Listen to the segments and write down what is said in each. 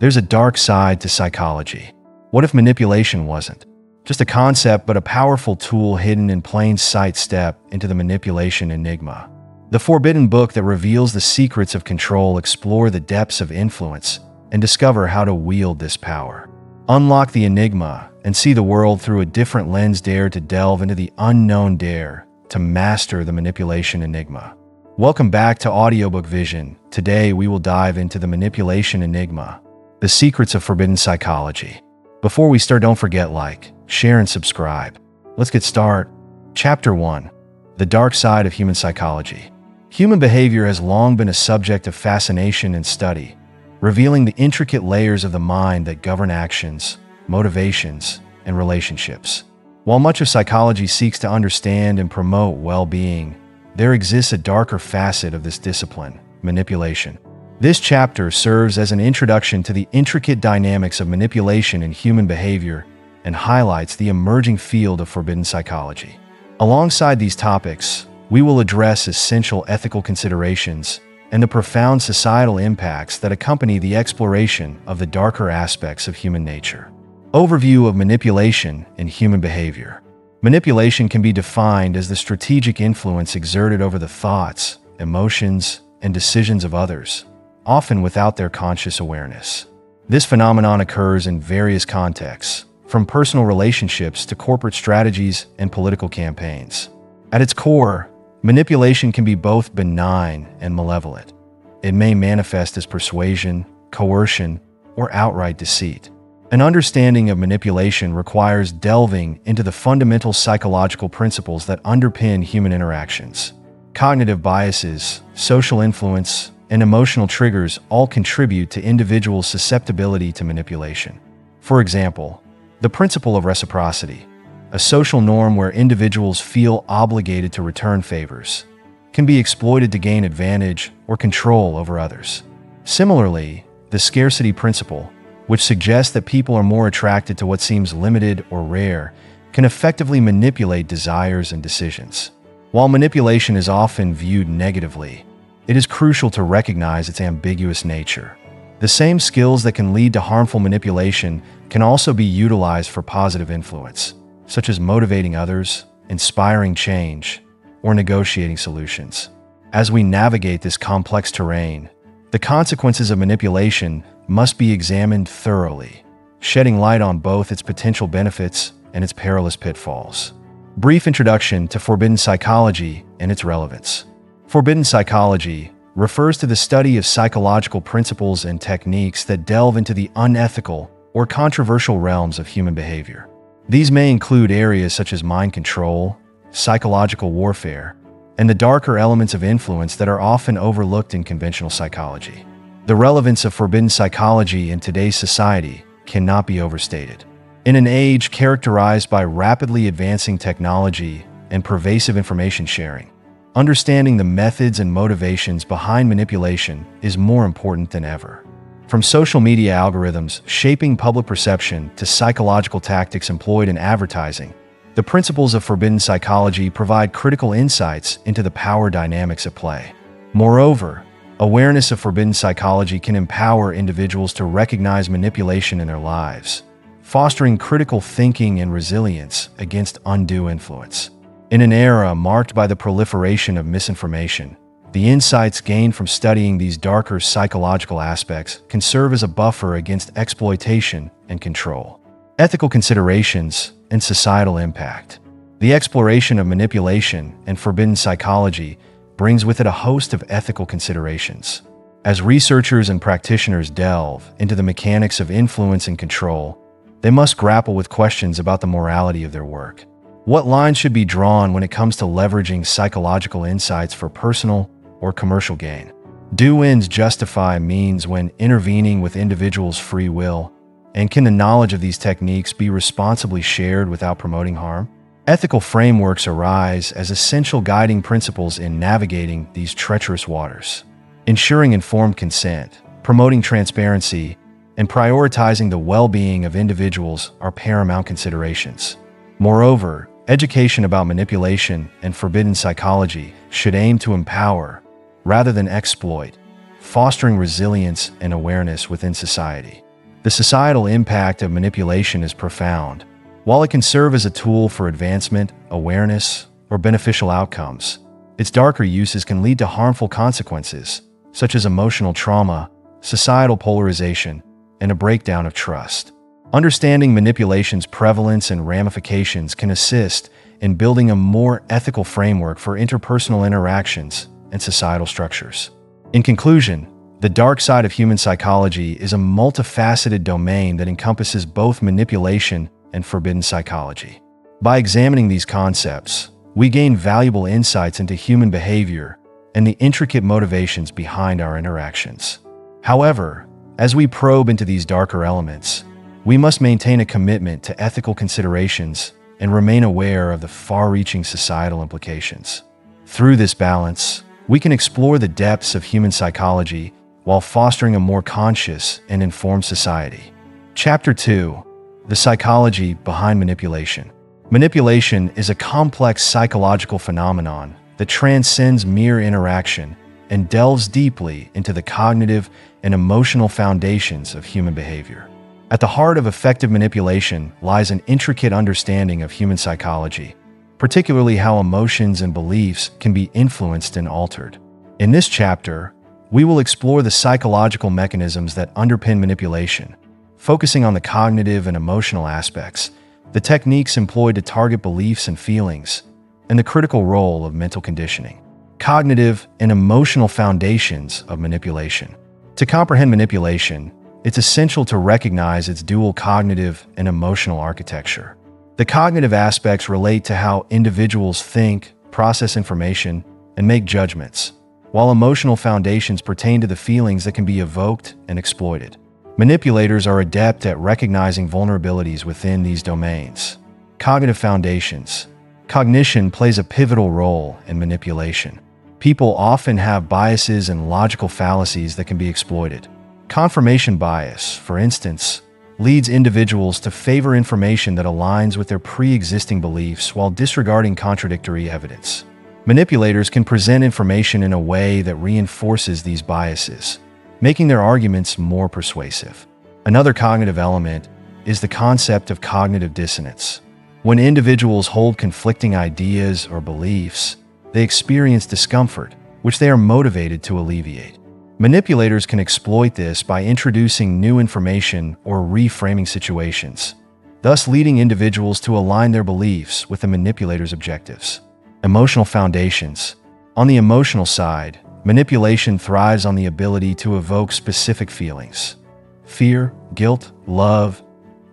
There's a dark side to psychology. What if manipulation wasn't? Just a concept, but a powerful tool hidden in plain sight step into the manipulation enigma. The forbidden book that reveals the secrets of control explore the depths of influence and discover how to wield this power. Unlock the enigma and see the world through a different lens dare to delve into the unknown dare to master the manipulation enigma. Welcome back to Audiobook Vision. Today we will dive into the manipulation enigma, the secrets of forbidden psychology. Before we start, don't forget like, share, and subscribe. Let's get started. Chapter 1 The Dark Side of Human Psychology. Human behavior has long been a subject of fascination and study, revealing the intricate layers of the mind that govern actions, motivations, and relationships. While much of psychology seeks to understand and promote well being, there exists a darker facet of this discipline manipulation. This chapter serves as an introduction to the intricate dynamics of manipulation in human behavior and highlights the emerging field of forbidden psychology. Alongside these topics, we will address essential ethical considerations and the profound societal impacts that accompany the exploration of the darker aspects of human nature. Overview of manipulation in human behavior. Manipulation can be defined as the strategic influence exerted over the thoughts, emotions, and decisions of others, often without their conscious awareness. This phenomenon occurs in various contexts, from personal relationships to corporate strategies and political campaigns. At its core, manipulation can be both benign and malevolent. It may manifest as persuasion, coercion, or outright deceit. An understanding of manipulation requires delving into the fundamental psychological principles that underpin human interactions. Cognitive biases, social influence, and emotional triggers all contribute to individuals' susceptibility to manipulation. For example, the principle of reciprocity, a social norm where individuals feel obligated to return favors, can be exploited to gain advantage or control over others. Similarly, the scarcity principle, which suggests that people are more attracted to what seems limited or rare, can effectively manipulate desires and decisions. While manipulation is often viewed negatively, it is crucial to recognize its ambiguous nature. The same skills that can lead to harmful manipulation can also be utilized for positive influence, such as motivating others, inspiring change, or negotiating solutions. As we navigate this complex terrain, the consequences of manipulation must be examined thoroughly, shedding light on both its potential benefits and its perilous pitfalls. Brief introduction to forbidden psychology and its relevance. Forbidden psychology refers to the study of psychological principles and techniques that delve into the unethical or controversial realms of human behavior. These may include areas such as mind control, psychological warfare, and the darker elements of influence that are often overlooked in conventional psychology. The relevance of forbidden psychology in today's society cannot be overstated. In an age characterized by rapidly advancing technology and pervasive information sharing, understanding the methods and motivations behind manipulation is more important than ever. From social media algorithms shaping public perception to psychological tactics employed in advertising, the principles of forbidden psychology provide critical insights into the power dynamics at play. Moreover, Awareness of forbidden psychology can empower individuals to recognize manipulation in their lives, fostering critical thinking and resilience against undue influence. In an era marked by the proliferation of misinformation, the insights gained from studying these darker psychological aspects can serve as a buffer against exploitation and control. Ethical considerations and societal impact. The exploration of manipulation and forbidden psychology brings with it a host of ethical considerations. As researchers and practitioners delve into the mechanics of influence and control, they must grapple with questions about the morality of their work. What lines should be drawn when it comes to leveraging psychological insights for personal or commercial gain? Do ends justify means when intervening with individuals' free will? And can the knowledge of these techniques be responsibly shared without promoting harm? Ethical frameworks arise as essential guiding principles in navigating these treacherous waters. Ensuring informed consent, promoting transparency, and prioritizing the well being of individuals are paramount considerations. Moreover, education about manipulation and forbidden psychology should aim to empower rather than exploit, fostering resilience and awareness within society. The societal impact of manipulation is profound. While it can serve as a tool for advancement, awareness, or beneficial outcomes, its darker uses can lead to harmful consequences, such as emotional trauma, societal polarization, and a breakdown of trust. Understanding manipulation's prevalence and ramifications can assist in building a more ethical framework for interpersonal interactions and societal structures. In conclusion, the dark side of human psychology is a multifaceted domain that encompasses both manipulation and forbidden psychology. By examining these concepts, we gain valuable insights into human behavior and the intricate motivations behind our interactions. However, as we probe into these darker elements, we must maintain a commitment to ethical considerations and remain aware of the far reaching societal implications. Through this balance, we can explore the depths of human psychology while fostering a more conscious and informed society. Chapter 2 The Psychology Behind Manipulation. Manipulation is a complex psychological phenomenon that transcends mere interaction and delves deeply into the cognitive and emotional foundations of human behavior. At the heart of effective manipulation lies an intricate understanding of human psychology, particularly how emotions and beliefs can be influenced and altered. In this chapter, we will explore the psychological mechanisms that underpin manipulation, focusing on the cognitive and emotional aspects, the techniques employed to target beliefs and feelings, and the critical role of mental conditioning, cognitive and emotional foundations of manipulation. To comprehend manipulation, it's essential to recognize its dual cognitive and emotional architecture. The cognitive aspects relate to how individuals think, process information, and make judgments, while emotional foundations pertain to the feelings that can be evoked and exploited. Manipulators are adept at recognizing vulnerabilities within these domains. Cognitive foundations. Cognition plays a pivotal role in manipulation. People often have biases and logical fallacies that can be exploited. Confirmation bias, for instance, leads individuals to favor information that aligns with their pre existing beliefs while disregarding contradictory evidence. Manipulators can present information in a way that reinforces these biases, making their arguments more persuasive. Another cognitive element is the concept of cognitive dissonance. When individuals hold conflicting ideas or beliefs, they experience discomfort, which they are motivated to alleviate. Manipulators can exploit this by introducing new information or reframing situations, thus leading individuals to align their beliefs with the manipulator's objectives. Emotional foundations. On the emotional side, manipulation thrives on the ability to evoke specific feelings. Fear, guilt, love,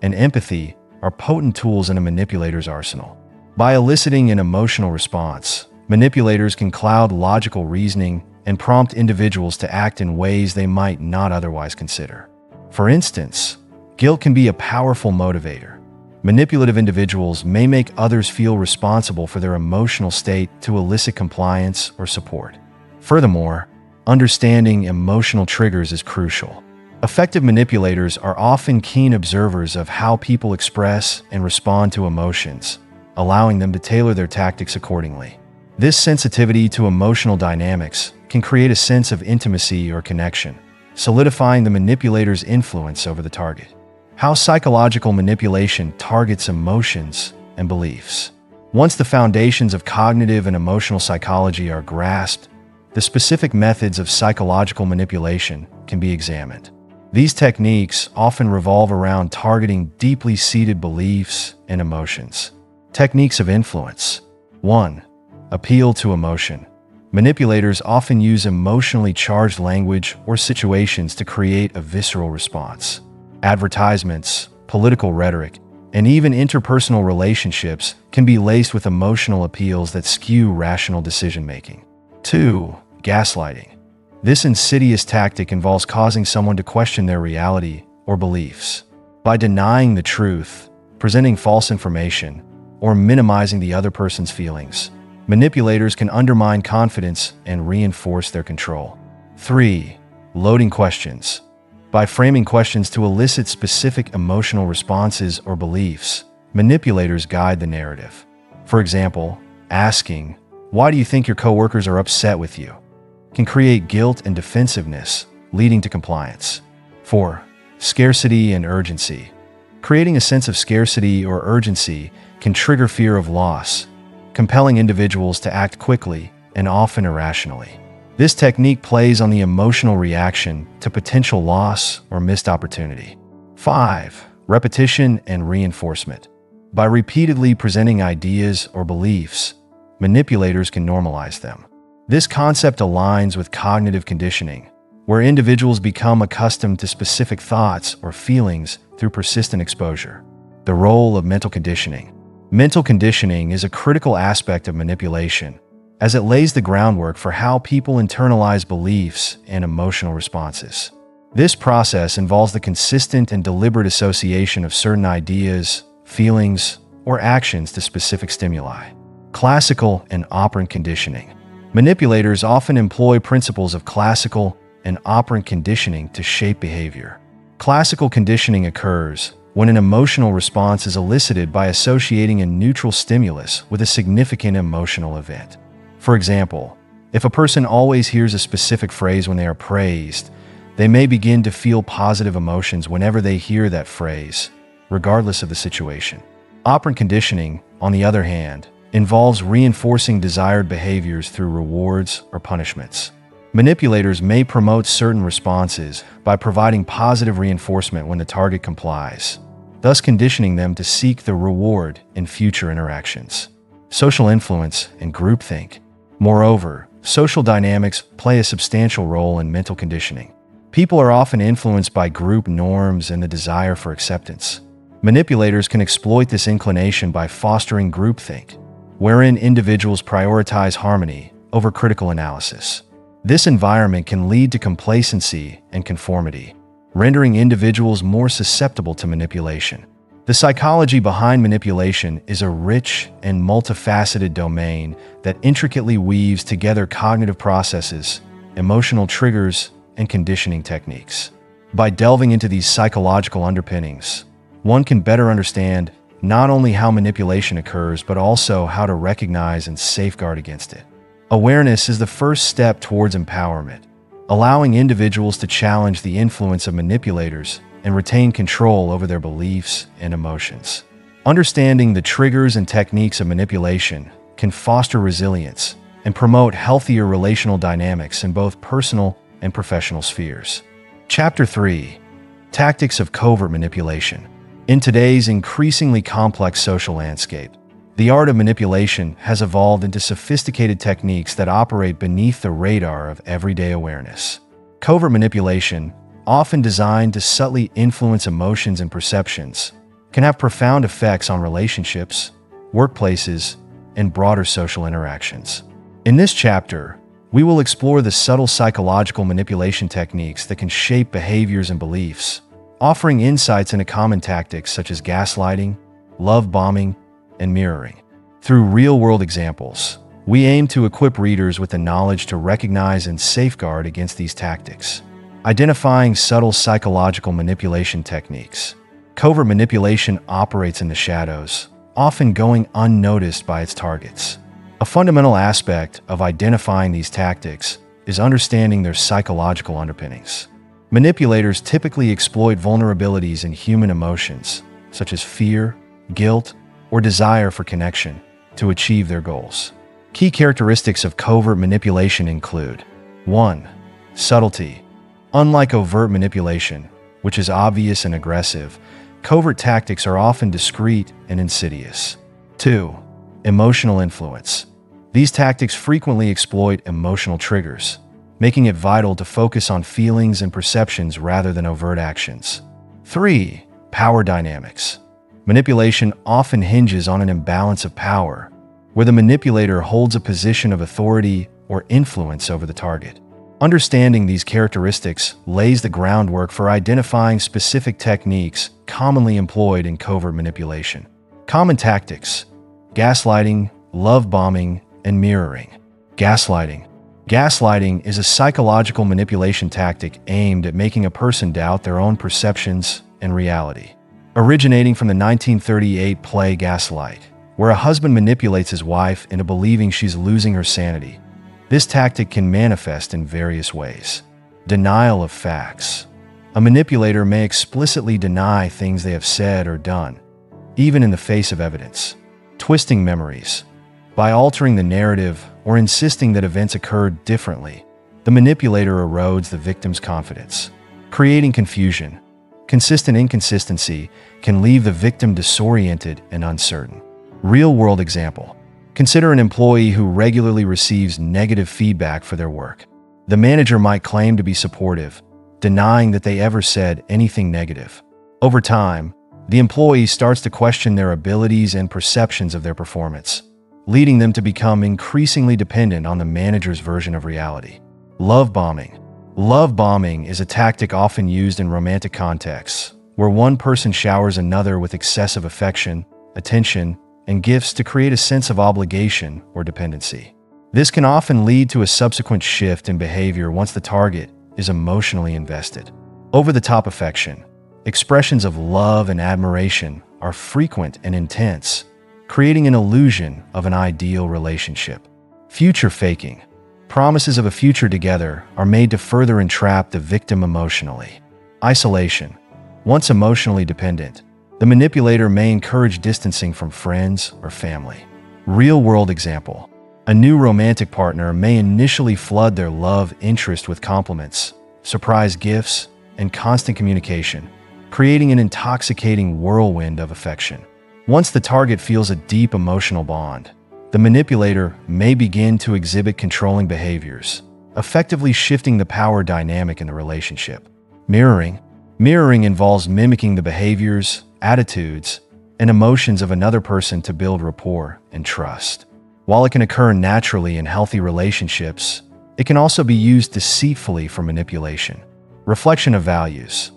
and empathy are potent tools in a manipulator's arsenal. By eliciting an emotional response, manipulators can cloud logical reasoning and prompt individuals to act in ways they might not otherwise consider. For instance, guilt can be a powerful motivator. Manipulative individuals may make others feel responsible for their emotional state to elicit compliance or support. Furthermore, understanding emotional triggers is crucial. Effective manipulators are often keen observers of how people express and respond to emotions, allowing them to tailor their tactics accordingly. This sensitivity to emotional dynamics can create a sense of intimacy or connection, solidifying the manipulator's influence over the target. How psychological manipulation targets emotions and beliefs. Once the foundations of cognitive and emotional psychology are grasped, the specific methods of psychological manipulation can be examined. These techniques often revolve around targeting deeply seated beliefs and emotions. Techniques of influence 1. Appeal to emotion. Manipulators often use emotionally charged language or situations to create a visceral response. Advertisements, political rhetoric, and even interpersonal relationships can be laced with emotional appeals that skew rational decision making. 2. Gaslighting. This insidious tactic involves causing someone to question their reality or beliefs. By denying the truth, presenting false information, or minimizing the other person's feelings, Manipulators can undermine confidence and reinforce their control. 3. Loading questions. By framing questions to elicit specific emotional responses or beliefs, manipulators guide the narrative. For example, asking, Why do you think your coworkers are upset with you? can create guilt and defensiveness, leading to compliance. 4. scarcity and urgency. Creating a sense of scarcity or urgency can trigger fear of loss, compelling individuals to act quickly and often irrationally. This technique plays on the emotional reaction to potential loss or missed opportunity. 5. Repetition and reinforcement. By repeatedly presenting ideas or beliefs, manipulators can normalize them. This concept aligns with cognitive conditioning, where individuals become accustomed to specific thoughts or feelings through persistent exposure. The role of mental conditioning. Mental conditioning is a critical aspect of manipulation as it lays the groundwork for how people internalize beliefs and emotional responses. This process involves the consistent and deliberate association of certain ideas, feelings, or actions to specific stimuli. Classical and operant conditioning. Manipulators often employ principles of classical and operant conditioning to shape behavior. Classical conditioning occurs when an emotional response is elicited by associating a neutral stimulus with a significant emotional event. For example, if a person always hears a specific phrase when they are praised, they may begin to feel positive emotions whenever they hear that phrase, regardless of the situation. Operant conditioning, on the other hand, involves reinforcing desired behaviors through rewards or punishments. Manipulators may promote certain responses by providing positive reinforcement when the target complies, thus conditioning them to seek the reward in future interactions. Social influence and groupthink Moreover, social dynamics play a substantial role in mental conditioning. People are often influenced by group norms and the desire for acceptance. Manipulators can exploit this inclination by fostering groupthink, wherein individuals prioritize harmony over critical analysis. This environment can lead to complacency and conformity, rendering individuals more susceptible to manipulation. The psychology behind manipulation is a rich and multifaceted domain that intricately weaves together cognitive processes, emotional triggers, and conditioning techniques. By delving into these psychological underpinnings, one can better understand not only how manipulation occurs, but also how to recognize and safeguard against it. Awareness is the first step towards empowerment, allowing individuals to challenge the influence of manipulators and retain control over their beliefs and emotions. Understanding the triggers and techniques of manipulation can foster resilience and promote healthier relational dynamics in both personal and professional spheres. Chapter 3 Tactics of Covert Manipulation. In today's increasingly complex social landscape, the art of manipulation has evolved into sophisticated techniques that operate beneath the radar of everyday awareness. Covert manipulation often designed to subtly influence emotions and perceptions, can have profound effects on relationships, workplaces, and broader social interactions. In this chapter, we will explore the subtle psychological manipulation techniques that can shape behaviors and beliefs, offering insights into common tactics such as gaslighting, love bombing, and mirroring. Through real world examples, we aim to equip readers with the knowledge to recognize and safeguard against these tactics. Identifying subtle psychological manipulation techniques. Covert manipulation operates in the shadows, often going unnoticed by its targets. A fundamental aspect of identifying these tactics is understanding their psychological underpinnings. Manipulators typically exploit vulnerabilities in human emotions, such as fear, guilt, or desire for connection, to achieve their goals. Key characteristics of covert manipulation include 1. Subtlety. Unlike overt manipulation, which is obvious and aggressive, covert tactics are often discreet and insidious. 2. Emotional influence. These tactics frequently exploit emotional triggers, making it vital to focus on feelings and perceptions rather than overt actions. 3. Power dynamics. Manipulation often hinges on an imbalance of power, where the manipulator holds a position of authority or influence over the target. Understanding these characteristics lays the groundwork for identifying specific techniques commonly employed in covert manipulation. Common tactics gaslighting, love bombing, and mirroring. Gaslighting. Gaslighting is a psychological manipulation tactic aimed at making a person doubt their own perceptions and reality. Originating from the 1938 play Gaslight, where a husband manipulates his wife into believing she's losing her sanity this tactic can manifest in various ways. Denial of facts. A manipulator may explicitly deny things they have said or done, even in the face of evidence, twisting memories. By altering the narrative or insisting that events occurred differently, the manipulator erodes the victim's confidence, creating confusion. Consistent inconsistency can leave the victim disoriented and uncertain. Real world example Consider an employee who regularly receives negative feedback for their work. The manager might claim to be supportive, denying that they ever said anything negative. Over time, the employee starts to question their abilities and perceptions of their performance, leading them to become increasingly dependent on the manager's version of reality. Love bombing. Love bombing is a tactic often used in romantic contexts, where one person showers another with excessive affection, attention, and gifts to create a sense of obligation or dependency. This can often lead to a subsequent shift in behavior once the target is emotionally invested. Over the top affection, expressions of love and admiration are frequent and intense, creating an illusion of an ideal relationship. Future faking. Promises of a future together are made to further entrap the victim emotionally. Isolation. Once emotionally dependent, the manipulator may encourage distancing from friends or family. Real world example a new romantic partner may initially flood their love interest with compliments, surprise gifts, and constant communication, creating an intoxicating whirlwind of affection. Once the target feels a deep emotional bond, the manipulator may begin to exhibit controlling behaviors, effectively shifting the power dynamic in the relationship. Mirroring. Mirroring involves mimicking the behaviors, attitudes, and emotions of another person to build rapport and trust. While it can occur naturally in healthy relationships, it can also be used deceitfully for manipulation. Reflection of values.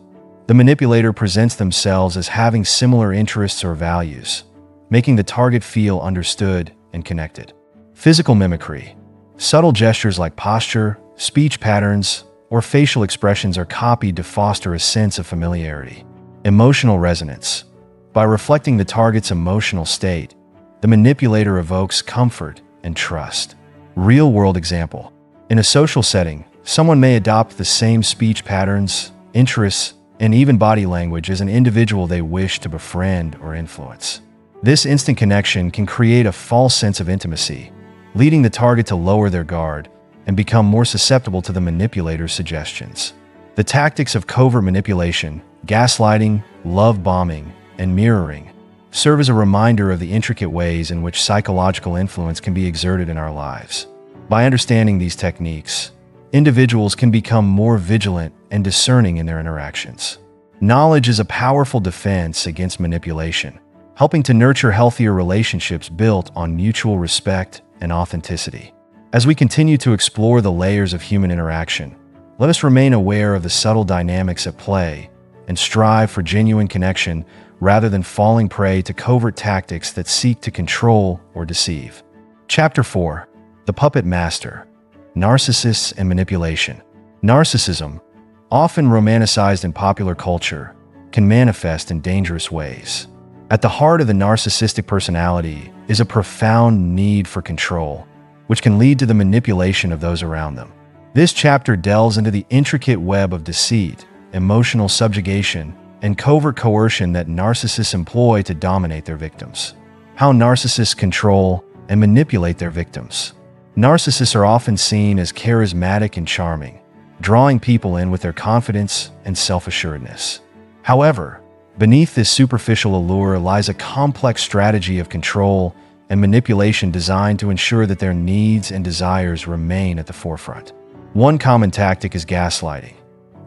The manipulator presents themselves as having similar interests or values, making the target feel understood and connected. Physical mimicry. Subtle gestures like posture, speech patterns, or facial expressions are copied to foster a sense of familiarity. Emotional resonance. By reflecting the target's emotional state, the manipulator evokes comfort and trust. Real world example. In a social setting, someone may adopt the same speech patterns, interests, and even body language as an individual they wish to befriend or influence. This instant connection can create a false sense of intimacy, leading the target to lower their guard and become more susceptible to the manipulator's suggestions. The tactics of covert manipulation gaslighting, love bombing, and mirroring serve as a reminder of the intricate ways in which psychological influence can be exerted in our lives. By understanding these techniques, individuals can become more vigilant and discerning in their interactions. Knowledge is a powerful defense against manipulation, helping to nurture healthier relationships built on mutual respect and authenticity. As we continue to explore the layers of human interaction, let us remain aware of the subtle dynamics at play and strive for genuine connection rather than falling prey to covert tactics that seek to control or deceive. Chapter 4 The Puppet Master Narcissists and Manipulation. Narcissism, often romanticized in popular culture, can manifest in dangerous ways. At the heart of the narcissistic personality is a profound need for control, which can lead to the manipulation of those around them. This chapter delves into the intricate web of deceit, emotional subjugation, and covert coercion that narcissists employ to dominate their victims. How narcissists control and manipulate their victims. Narcissists are often seen as charismatic and charming, drawing people in with their confidence and self assuredness. However, beneath this superficial allure lies a complex strategy of control and manipulation designed to ensure that their needs and desires remain at the forefront. One common tactic is gaslighting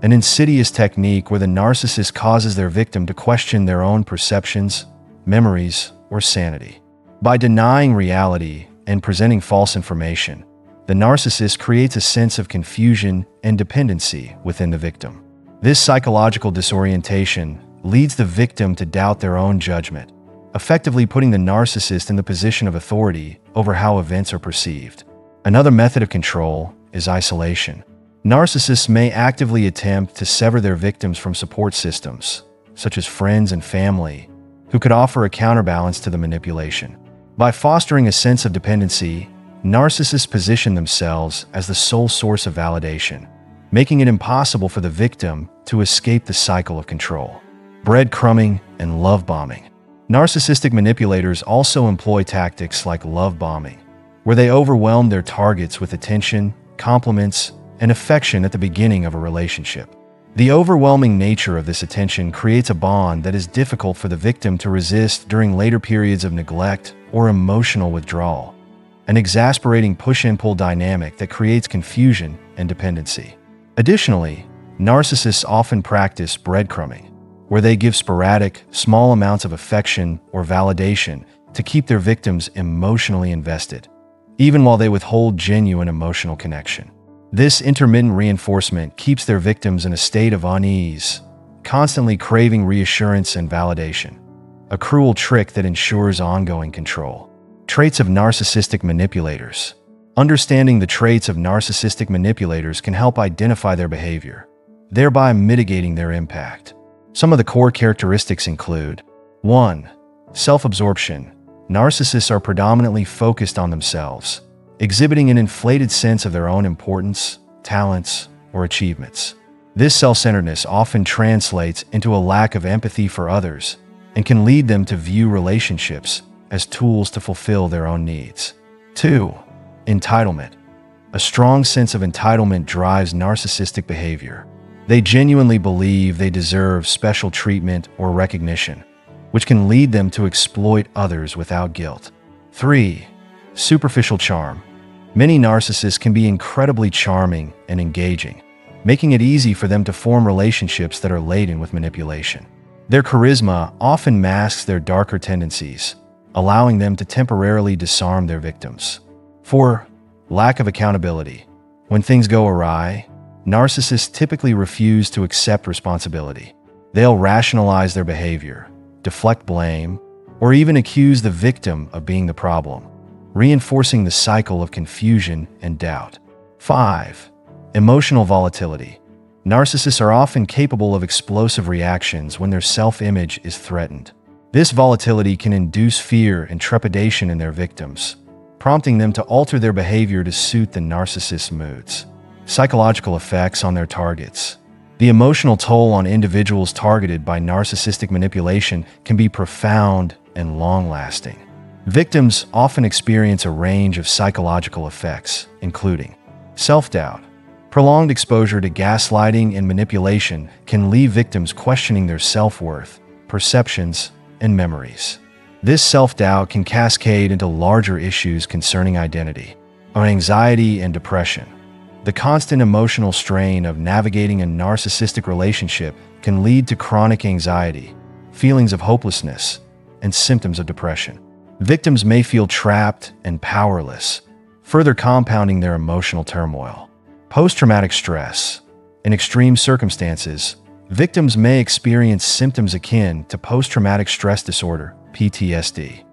an insidious technique where the narcissist causes their victim to question their own perceptions, memories, or sanity. By denying reality and presenting false information, the narcissist creates a sense of confusion and dependency within the victim. This psychological disorientation leads the victim to doubt their own judgment, effectively putting the narcissist in the position of authority over how events are perceived. Another method of control is isolation. Narcissists may actively attempt to sever their victims from support systems, such as friends and family, who could offer a counterbalance to the manipulation. By fostering a sense of dependency, narcissists position themselves as the sole source of validation, making it impossible for the victim to escape the cycle of control. Breadcrumbing and love bombing. Narcissistic manipulators also employ tactics like love bombing, where they overwhelm their targets with attention, compliments, and affection at the beginning of a relationship. The overwhelming nature of this attention creates a bond that is difficult for the victim to resist during later periods of neglect or emotional withdrawal, an exasperating push and pull dynamic that creates confusion and dependency. Additionally, narcissists often practice breadcrumbing, where they give sporadic, small amounts of affection or validation to keep their victims emotionally invested, even while they withhold genuine emotional connection. This intermittent reinforcement keeps their victims in a state of unease, constantly craving reassurance and validation, a cruel trick that ensures ongoing control. Traits of narcissistic manipulators. Understanding the traits of narcissistic manipulators can help identify their behavior, thereby mitigating their impact. Some of the core characteristics include 1. Self absorption. Narcissists are predominantly focused on themselves exhibiting an inflated sense of their own importance, talents, or achievements. This self centeredness often translates into a lack of empathy for others and can lead them to view relationships as tools to fulfill their own needs. 2. Entitlement. A strong sense of entitlement drives narcissistic behavior. They genuinely believe they deserve special treatment or recognition, which can lead them to exploit others without guilt. 3. Superficial charm. Many narcissists can be incredibly charming and engaging, making it easy for them to form relationships that are laden with manipulation. Their charisma often masks their darker tendencies, allowing them to temporarily disarm their victims. 4. Lack of accountability. When things go awry, narcissists typically refuse to accept responsibility. They'll rationalize their behavior, deflect blame, or even accuse the victim of being the problem reinforcing the cycle of confusion and doubt. 5. Emotional volatility. Narcissists are often capable of explosive reactions when their self image is threatened. This volatility can induce fear and trepidation in their victims, prompting them to alter their behavior to suit the narcissist's moods. Psychological effects on their targets. The emotional toll on individuals targeted by narcissistic manipulation can be profound and long lasting. Victims often experience a range of psychological effects, including self doubt. Prolonged exposure to gaslighting and manipulation can leave victims questioning their self worth, perceptions, and memories. This self doubt can cascade into larger issues concerning identity, or anxiety and depression. The constant emotional strain of navigating a narcissistic relationship can lead to chronic anxiety, feelings of hopelessness, and symptoms of depression. Victims may feel trapped and powerless, further compounding their emotional turmoil. Post traumatic stress. In extreme circumstances, victims may experience symptoms akin to post traumatic stress disorder, PTSD.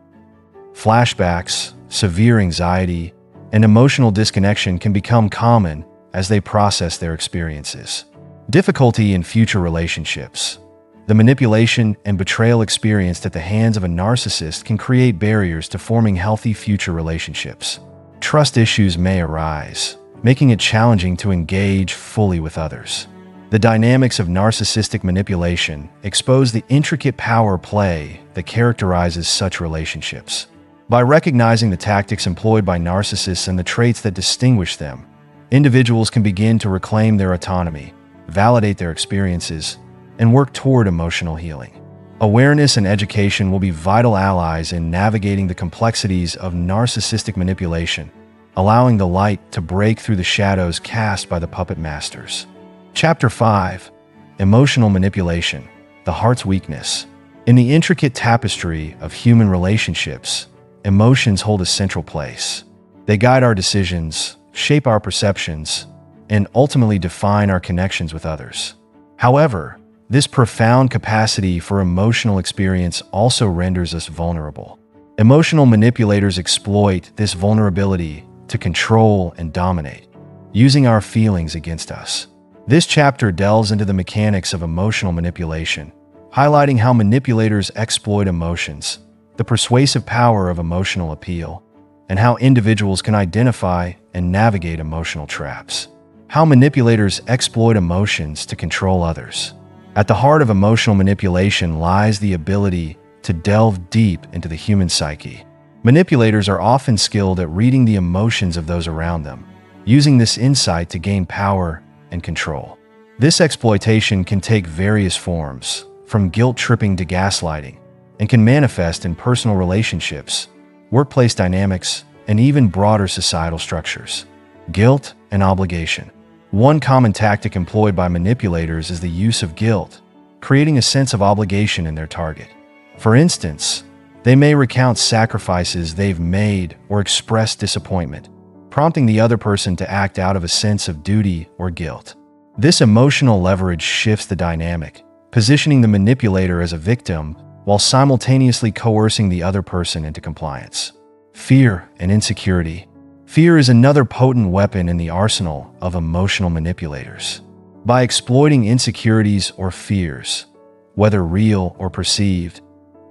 Flashbacks, severe anxiety, and emotional disconnection can become common as they process their experiences. Difficulty in future relationships. The manipulation and betrayal experienced at the hands of a narcissist can create barriers to forming healthy future relationships. Trust issues may arise, making it challenging to engage fully with others. The dynamics of narcissistic manipulation expose the intricate power play that characterizes such relationships. By recognizing the tactics employed by narcissists and the traits that distinguish them, individuals can begin to reclaim their autonomy, validate their experiences, and work toward emotional healing. Awareness and education will be vital allies in navigating the complexities of narcissistic manipulation, allowing the light to break through the shadows cast by the puppet masters. Chapter 5 Emotional Manipulation The Heart's Weakness. In the intricate tapestry of human relationships, emotions hold a central place. They guide our decisions, shape our perceptions, and ultimately define our connections with others. However, this profound capacity for emotional experience also renders us vulnerable. Emotional manipulators exploit this vulnerability to control and dominate, using our feelings against us. This chapter delves into the mechanics of emotional manipulation, highlighting how manipulators exploit emotions, the persuasive power of emotional appeal, and how individuals can identify and navigate emotional traps. how manipulators exploit emotions to control others. At the heart of emotional manipulation lies the ability to delve deep into the human psyche. Manipulators are often skilled at reading the emotions of those around them, using this insight to gain power and control. This exploitation can take various forms, from guilt tripping to gaslighting, and can manifest in personal relationships, workplace dynamics, and even broader societal structures. Guilt and obligation. One common tactic employed by manipulators is the use of guilt, creating a sense of obligation in their target. For instance, they may recount sacrifices they've made or express disappointment, prompting the other person to act out of a sense of duty or guilt. This emotional leverage shifts the dynamic, positioning the manipulator as a victim while simultaneously coercing the other person into compliance. Fear and insecurity. Fear is another potent weapon in the arsenal of emotional manipulators. By exploiting insecurities or fears, whether real or perceived,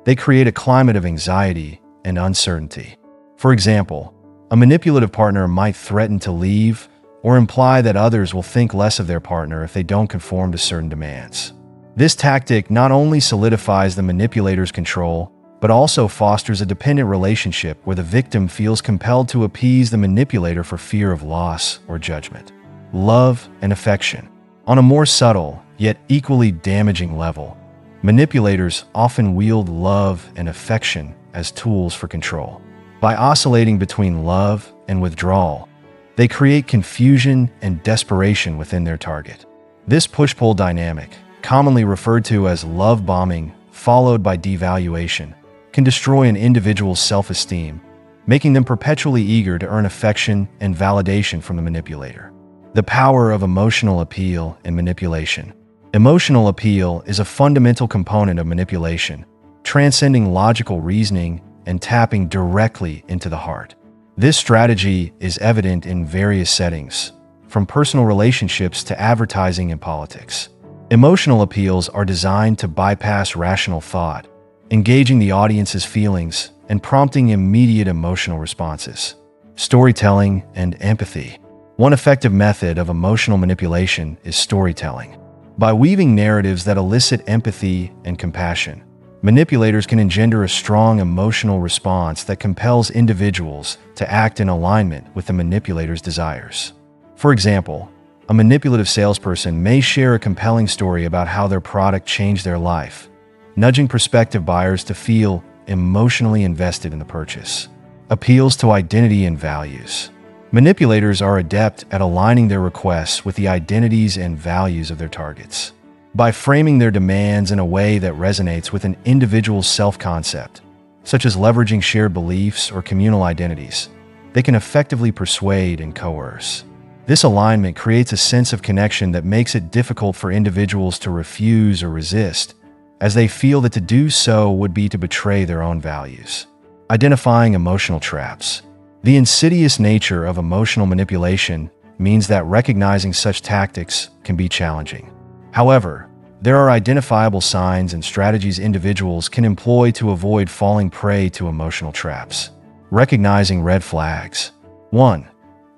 they create a climate of anxiety and uncertainty. For example, a manipulative partner might threaten to leave or imply that others will think less of their partner if they don't conform to certain demands. This tactic not only solidifies the manipulator's control, but also fosters a dependent relationship where the victim feels compelled to appease the manipulator for fear of loss or judgment. Love and affection. On a more subtle, yet equally damaging level, manipulators often wield love and affection as tools for control. By oscillating between love and withdrawal, they create confusion and desperation within their target. This push pull dynamic, commonly referred to as love bombing followed by devaluation, can destroy an individual's self esteem, making them perpetually eager to earn affection and validation from the manipulator. The power of emotional appeal and manipulation. Emotional appeal is a fundamental component of manipulation, transcending logical reasoning and tapping directly into the heart. This strategy is evident in various settings, from personal relationships to advertising and politics. Emotional appeals are designed to bypass rational thought engaging the audience's feelings and prompting immediate emotional responses. Storytelling and empathy. One effective method of emotional manipulation is storytelling. By weaving narratives that elicit empathy and compassion, manipulators can engender a strong emotional response that compels individuals to act in alignment with the manipulator's desires. For example, a manipulative salesperson may share a compelling story about how their product changed their life, nudging prospective buyers to feel emotionally invested in the purchase. Appeals to identity and values. Manipulators are adept at aligning their requests with the identities and values of their targets. By framing their demands in a way that resonates with an individual's self concept, such as leveraging shared beliefs or communal identities, they can effectively persuade and coerce. This alignment creates a sense of connection that makes it difficult for individuals to refuse or resist, as they feel that to do so would be to betray their own values. Identifying emotional traps. The insidious nature of emotional manipulation means that recognizing such tactics can be challenging. However, there are identifiable signs and strategies individuals can employ to avoid falling prey to emotional traps. Recognizing red flags. 1.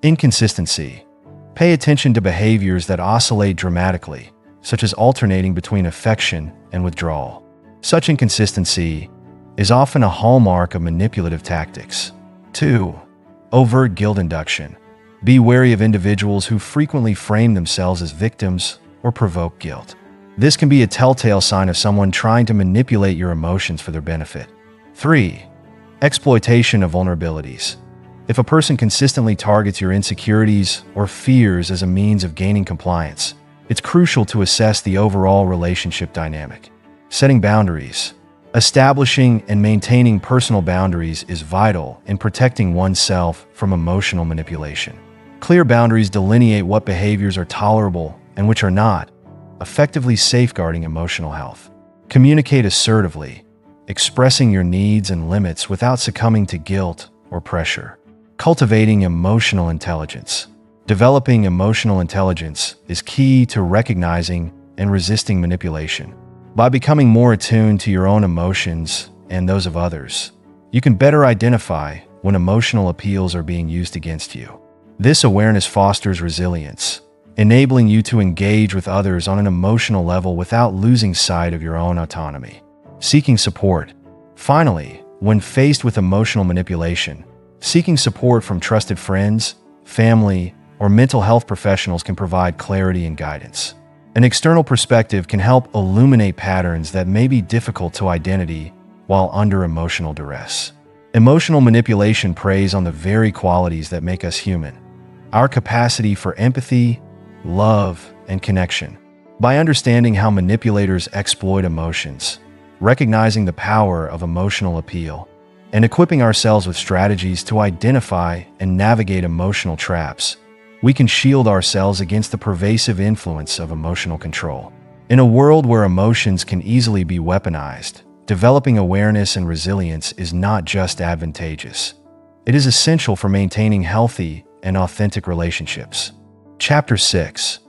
Inconsistency. Pay attention to behaviors that oscillate dramatically, such as alternating between affection and withdrawal. Such inconsistency is often a hallmark of manipulative tactics. 2. Overt guilt induction. Be wary of individuals who frequently frame themselves as victims or provoke guilt. This can be a telltale sign of someone trying to manipulate your emotions for their benefit. 3. Exploitation of vulnerabilities. If a person consistently targets your insecurities or fears as a means of gaining compliance, it's crucial to assess the overall relationship dynamic. Setting boundaries. Establishing and maintaining personal boundaries is vital in protecting oneself from emotional manipulation. Clear boundaries delineate what behaviors are tolerable and which are not, effectively safeguarding emotional health. Communicate assertively, expressing your needs and limits without succumbing to guilt or pressure. Cultivating emotional intelligence. Developing emotional intelligence is key to recognizing and resisting manipulation. By becoming more attuned to your own emotions and those of others, you can better identify when emotional appeals are being used against you. This awareness fosters resilience, enabling you to engage with others on an emotional level without losing sight of your own autonomy. Seeking support. Finally, when faced with emotional manipulation, seeking support from trusted friends, family, or mental health professionals can provide clarity and guidance. An external perspective can help illuminate patterns that may be difficult to identity while under emotional duress. Emotional manipulation preys on the very qualities that make us human our capacity for empathy, love, and connection. By understanding how manipulators exploit emotions, recognizing the power of emotional appeal, and equipping ourselves with strategies to identify and navigate emotional traps, we can shield ourselves against the pervasive influence of emotional control. In a world where emotions can easily be weaponized, developing awareness and resilience is not just advantageous. It is essential for maintaining healthy and authentic relationships. Chapter 6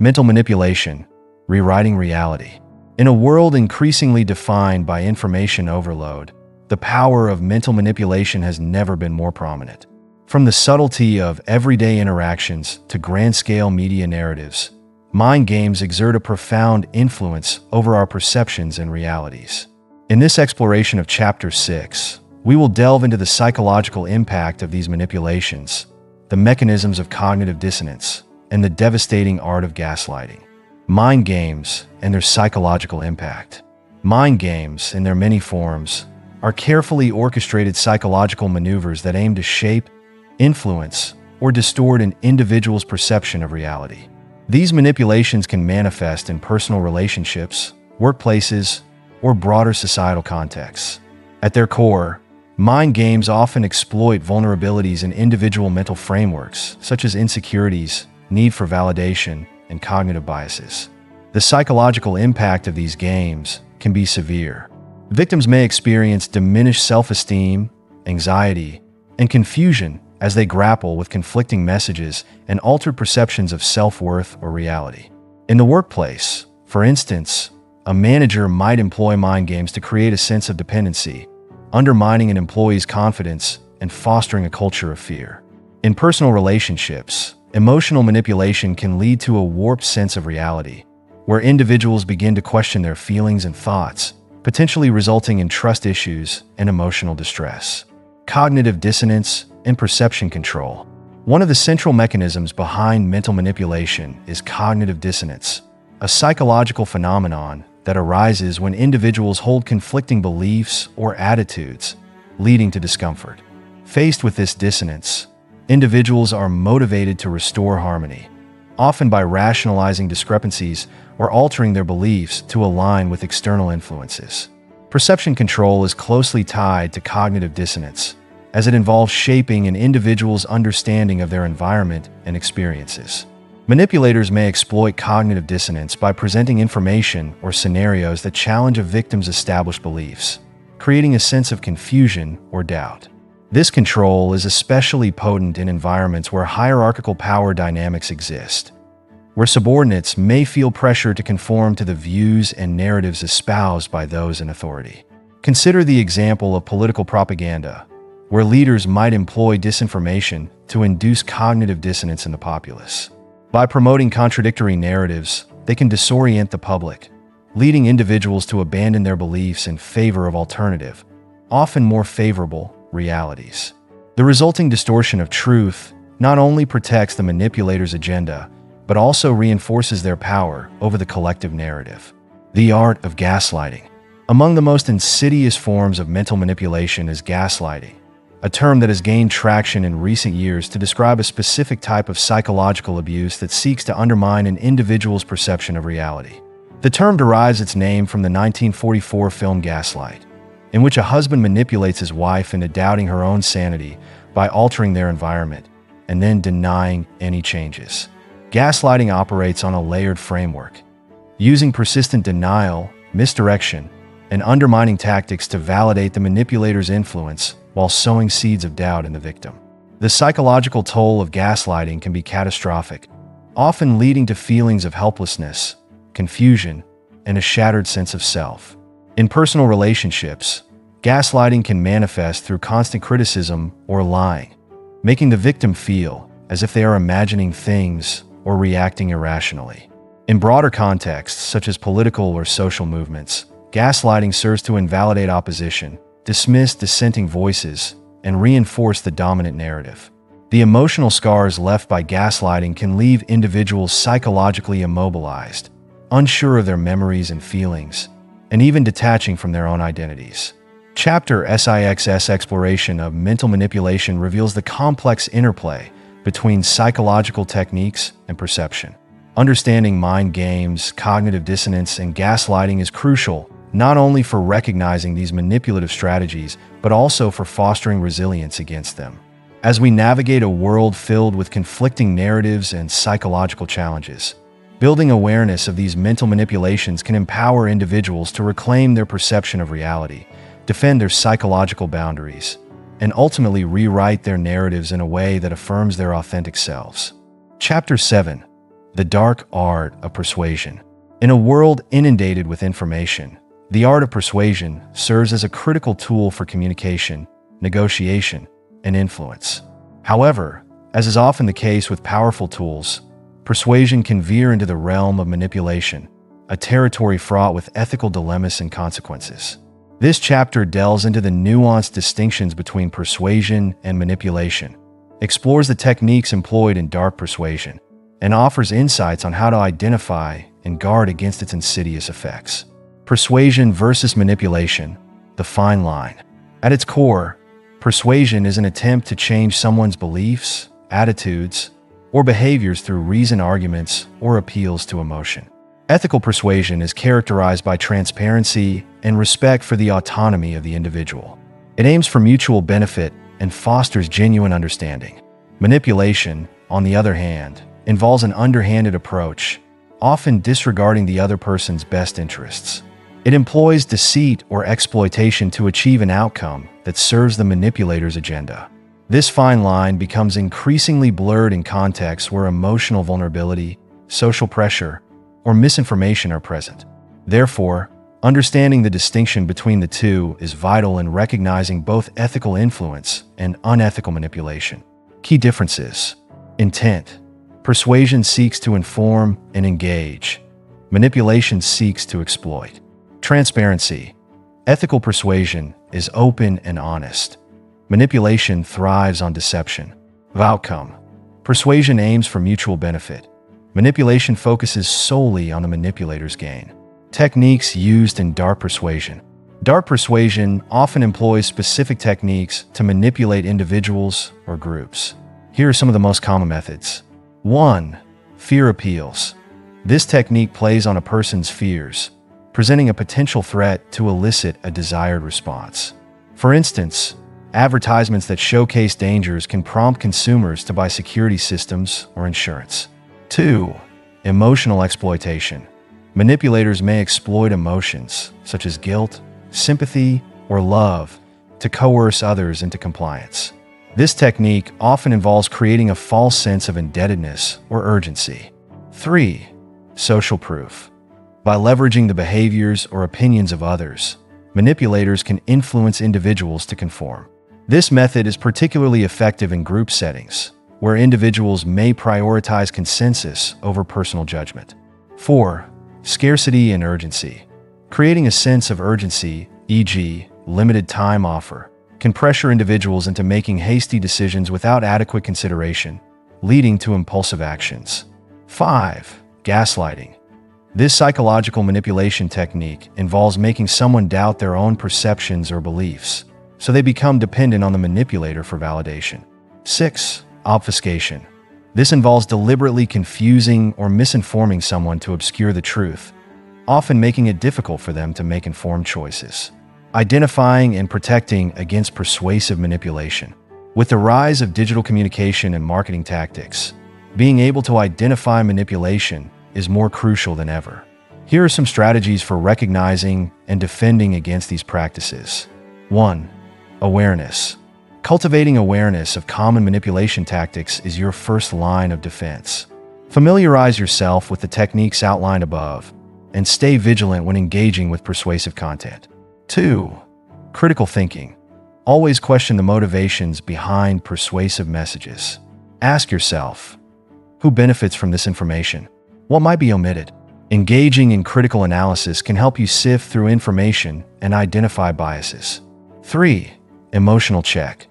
Mental Manipulation Rewriting Reality. In a world increasingly defined by information overload, the power of mental manipulation has never been more prominent. From the subtlety of everyday interactions to grand scale media narratives, mind games exert a profound influence over our perceptions and realities. In this exploration of Chapter 6, we will delve into the psychological impact of these manipulations, the mechanisms of cognitive dissonance, and the devastating art of gaslighting. Mind games and their psychological impact. Mind games, in their many forms, are carefully orchestrated psychological maneuvers that aim to shape influence, or distort an individual's perception of reality. These manipulations can manifest in personal relationships, workplaces, or broader societal contexts. At their core, mind games often exploit vulnerabilities in individual mental frameworks, such as insecurities, need for validation, and cognitive biases. The psychological impact of these games can be severe. Victims may experience diminished self esteem, anxiety, and confusion as they grapple with conflicting messages and altered perceptions of self worth or reality. In the workplace, for instance, a manager might employ mind games to create a sense of dependency, undermining an employee's confidence and fostering a culture of fear. In personal relationships, emotional manipulation can lead to a warped sense of reality, where individuals begin to question their feelings and thoughts, potentially resulting in trust issues and emotional distress. Cognitive dissonance and perception control. One of the central mechanisms behind mental manipulation is cognitive dissonance, a psychological phenomenon that arises when individuals hold conflicting beliefs or attitudes, leading to discomfort. Faced with this dissonance, individuals are motivated to restore harmony, often by rationalizing discrepancies or altering their beliefs to align with external influences. Perception control is closely tied to cognitive dissonance, as it involves shaping an individual's understanding of their environment and experiences. Manipulators may exploit cognitive dissonance by presenting information or scenarios that challenge a victim's established beliefs, creating a sense of confusion or doubt. This control is especially potent in environments where hierarchical power dynamics exist, where subordinates may feel pressure to conform to the views and narratives espoused by those in authority. Consider the example of political propaganda, where leaders might employ disinformation to induce cognitive dissonance in the populace. By promoting contradictory narratives, they can disorient the public, leading individuals to abandon their beliefs in favor of alternative, often more favorable, realities. The resulting distortion of truth not only protects the manipulator's agenda, but also reinforces their power over the collective narrative. The art of gaslighting. Among the most insidious forms of mental manipulation is gaslighting, a term that has gained traction in recent years to describe a specific type of psychological abuse that seeks to undermine an individual's perception of reality. The term derives its name from the 1944 film Gaslight, in which a husband manipulates his wife into doubting her own sanity by altering their environment and then denying any changes. Gaslighting operates on a layered framework, using persistent denial, misdirection, and undermining tactics to validate the manipulator's influence while sowing seeds of doubt in the victim. The psychological toll of gaslighting can be catastrophic, often leading to feelings of helplessness, confusion, and a shattered sense of self. In personal relationships, gaslighting can manifest through constant criticism or lying, making the victim feel as if they are imagining things or reacting irrationally. In broader contexts, such as political or social movements, gaslighting serves to invalidate opposition, dismiss dissenting voices, and reinforce the dominant narrative. The emotional scars left by gaslighting can leave individuals psychologically immobilized, unsure of their memories and feelings, and even detaching from their own identities. Chapter SIXS Exploration of Mental Manipulation reveals the complex interplay between psychological techniques and perception. Understanding mind games, cognitive dissonance, and gaslighting is crucial not only for recognizing these manipulative strategies, but also for fostering resilience against them. As we navigate a world filled with conflicting narratives and psychological challenges, building awareness of these mental manipulations can empower individuals to reclaim their perception of reality, defend their psychological boundaries, and ultimately rewrite their narratives in a way that affirms their authentic selves. Chapter 7 The Dark Art of Persuasion. In a world inundated with information, the art of persuasion serves as a critical tool for communication, negotiation, and influence. However, as is often the case with powerful tools, persuasion can veer into the realm of manipulation, a territory fraught with ethical dilemmas and consequences. This chapter delves into the nuanced distinctions between persuasion and manipulation, explores the techniques employed in dark persuasion, and offers insights on how to identify and guard against its insidious effects. Persuasion versus manipulation, the fine line. At its core, persuasion is an attempt to change someone's beliefs, attitudes, or behaviors through reason arguments or appeals to emotion. Ethical persuasion is characterized by transparency and respect for the autonomy of the individual. It aims for mutual benefit and fosters genuine understanding. Manipulation, on the other hand, involves an underhanded approach, often disregarding the other person's best interests. It employs deceit or exploitation to achieve an outcome that serves the manipulator's agenda. This fine line becomes increasingly blurred in contexts where emotional vulnerability, social pressure, or misinformation are present. Therefore, understanding the distinction between the two is vital in recognizing both ethical influence and unethical manipulation. Key differences Intent Persuasion seeks to inform and engage, manipulation seeks to exploit. Transparency Ethical persuasion is open and honest. Manipulation thrives on deception. Outcome Persuasion aims for mutual benefit. Manipulation focuses solely on the manipulator's gain. Techniques used in dark persuasion. Dark persuasion often employs specific techniques to manipulate individuals or groups. Here are some of the most common methods. 1. Fear appeals. This technique plays on a person's fears, presenting a potential threat to elicit a desired response. For instance, advertisements that showcase dangers can prompt consumers to buy security systems or insurance. 2. Emotional exploitation. Manipulators may exploit emotions, such as guilt, sympathy, or love, to coerce others into compliance. This technique often involves creating a false sense of indebtedness or urgency. 3. Social proof. By leveraging the behaviors or opinions of others, manipulators can influence individuals to conform. This method is particularly effective in group settings, where individuals may prioritize consensus over personal judgment. 4. Scarcity and urgency. Creating a sense of urgency, e.g., limited time offer, can pressure individuals into making hasty decisions without adequate consideration, leading to impulsive actions. 5. Gaslighting. This psychological manipulation technique involves making someone doubt their own perceptions or beliefs, so they become dependent on the manipulator for validation. 6 obfuscation. This involves deliberately confusing or misinforming someone to obscure the truth, often making it difficult for them to make informed choices. Identifying and protecting against persuasive manipulation. With the rise of digital communication and marketing tactics, being able to identify manipulation is more crucial than ever. Here are some strategies for recognizing and defending against these practices. 1. Awareness. Cultivating awareness of common manipulation tactics is your first line of defense. Familiarize yourself with the techniques outlined above and stay vigilant when engaging with persuasive content. 2. Critical thinking. Always question the motivations behind persuasive messages. Ask yourself, Who benefits from this information? What might be omitted? Engaging in critical analysis can help you sift through information and identify biases. 3. Emotional check.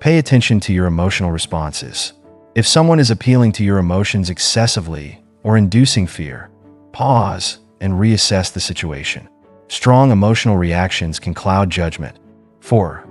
Pay attention to your emotional responses. If someone is appealing to your emotions excessively or inducing fear, pause and reassess the situation. Strong emotional reactions can cloud judgment. 4.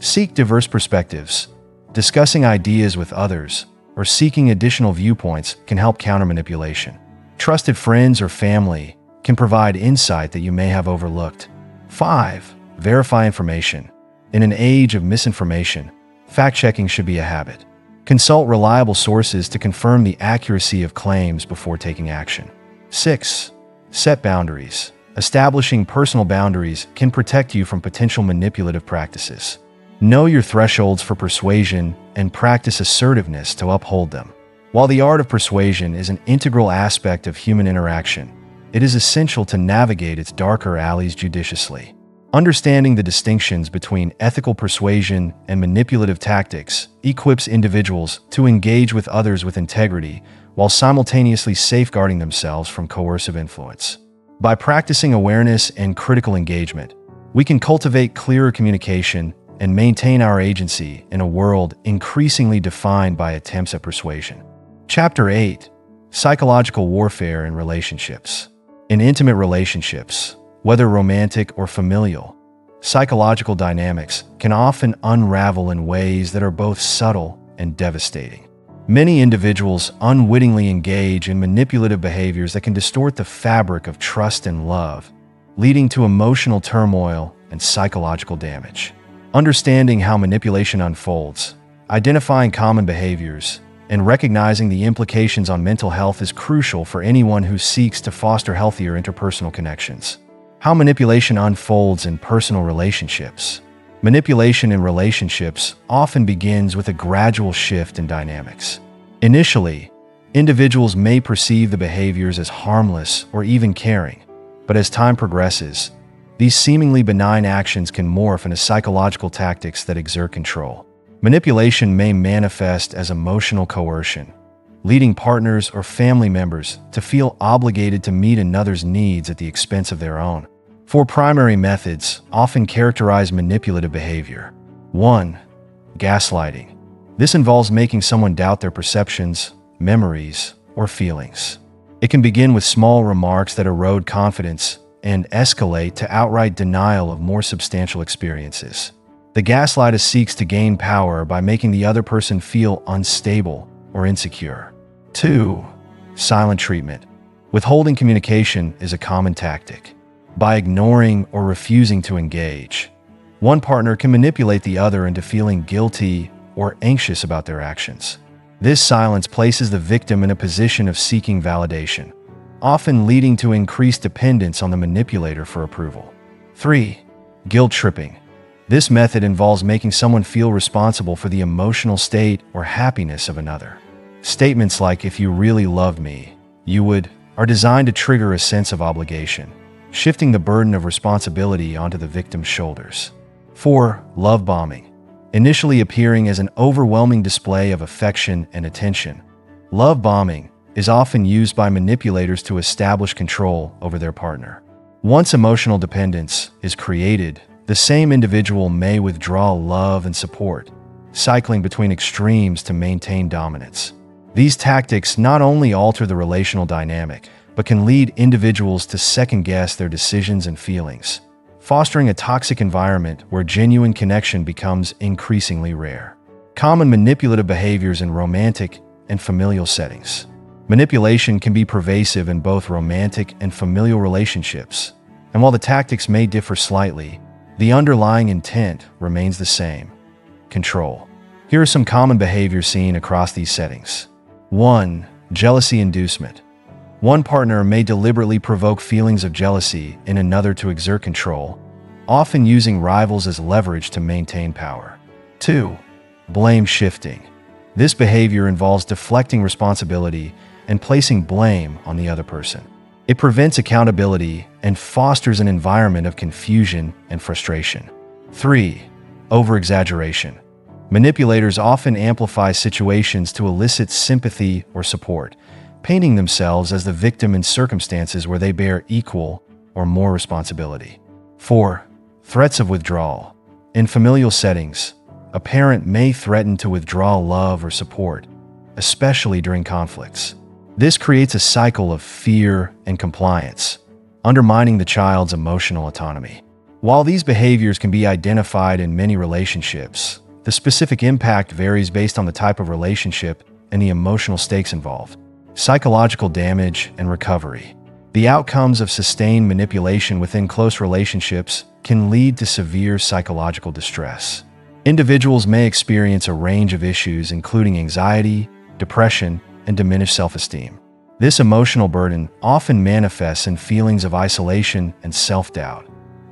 Seek diverse perspectives. Discussing ideas with others or seeking additional viewpoints can help counter manipulation. Trusted friends or family can provide insight that you may have overlooked. 5. Verify information. In an age of misinformation, fact checking should be a habit. Consult reliable sources to confirm the accuracy of claims before taking action. 6. Set boundaries. Establishing personal boundaries can protect you from potential manipulative practices. Know your thresholds for persuasion and practice assertiveness to uphold them. While the art of persuasion is an integral aspect of human interaction, it is essential to navigate its darker alleys judiciously. Understanding the distinctions between ethical persuasion and manipulative tactics equips individuals to engage with others with integrity while simultaneously safeguarding themselves from coercive influence. By practicing awareness and critical engagement, we can cultivate clearer communication and maintain our agency in a world increasingly defined by attempts at persuasion. Chapter 8 Psychological Warfare in Relationships. In intimate relationships, whether romantic or familial, psychological dynamics can often unravel in ways that are both subtle and devastating. Many individuals unwittingly engage in manipulative behaviors that can distort the fabric of trust and love, leading to emotional turmoil and psychological damage. Understanding how manipulation unfolds, identifying common behaviors, and recognizing the implications on mental health is crucial for anyone who seeks to foster healthier interpersonal connections. How manipulation unfolds in personal relationships. Manipulation in relationships often begins with a gradual shift in dynamics. Initially, individuals may perceive the behaviors as harmless or even caring, but as time progresses, these seemingly benign actions can morph into psychological tactics that exert control. Manipulation may manifest as emotional coercion, leading partners or family members to feel obligated to meet another's needs at the expense of their own. Four primary methods often characterize manipulative behavior. 1. Gaslighting. This involves making someone doubt their perceptions, memories, or feelings. It can begin with small remarks that erode confidence and escalate to outright denial of more substantial experiences. The gaslighter seeks to gain power by making the other person feel unstable or insecure. 2. Silent treatment. Withholding communication is a common tactic. By ignoring or refusing to engage, one partner can manipulate the other into feeling guilty or anxious about their actions. This silence places the victim in a position of seeking validation, often leading to increased dependence on the manipulator for approval. 3. Guilt tripping. This method involves making someone feel responsible for the emotional state or happiness of another. Statements like, if you really loved me, you would, are designed to trigger a sense of obligation, shifting the burden of responsibility onto the victim's shoulders. 4. Love bombing. Initially appearing as an overwhelming display of affection and attention, love bombing is often used by manipulators to establish control over their partner. Once emotional dependence is created, the same individual may withdraw love and support, cycling between extremes to maintain dominance. These tactics not only alter the relational dynamic, but can lead individuals to second guess their decisions and feelings, fostering a toxic environment where genuine connection becomes increasingly rare. Common manipulative behaviors in romantic and familial settings. Manipulation can be pervasive in both romantic and familial relationships, and while the tactics may differ slightly, the underlying intent remains the same control. Here are some common behaviors seen across these settings. 1. Jealousy inducement. One partner may deliberately provoke feelings of jealousy in another to exert control, often using rivals as leverage to maintain power. 2. Blame shifting. This behavior involves deflecting responsibility and placing blame on the other person. It prevents accountability and fosters an environment of confusion and frustration. 3. Overexaggeration. Manipulators often amplify situations to elicit sympathy or support, painting themselves as the victim in circumstances where they bear equal or more responsibility. 4. Threats of withdrawal. In familial settings, a parent may threaten to withdraw love or support, especially during conflicts. This creates a cycle of fear and compliance, undermining the child's emotional autonomy. While these behaviors can be identified in many relationships, the specific impact varies based on the type of relationship and the emotional stakes involved. Psychological damage and recovery. The outcomes of sustained manipulation within close relationships can lead to severe psychological distress. Individuals may experience a range of issues, including anxiety, depression, and diminished self esteem. This emotional burden often manifests in feelings of isolation and self doubt,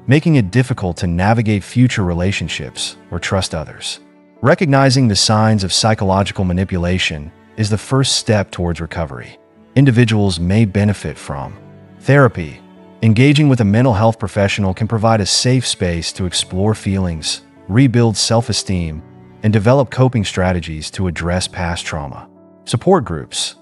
making it difficult to navigate future relationships or trust others. Recognizing the signs of psychological manipulation is the first step towards recovery. Individuals may benefit from therapy. Engaging with a mental health professional can provide a safe space to explore feelings, rebuild self esteem, and develop coping strategies to address past trauma. Support groups.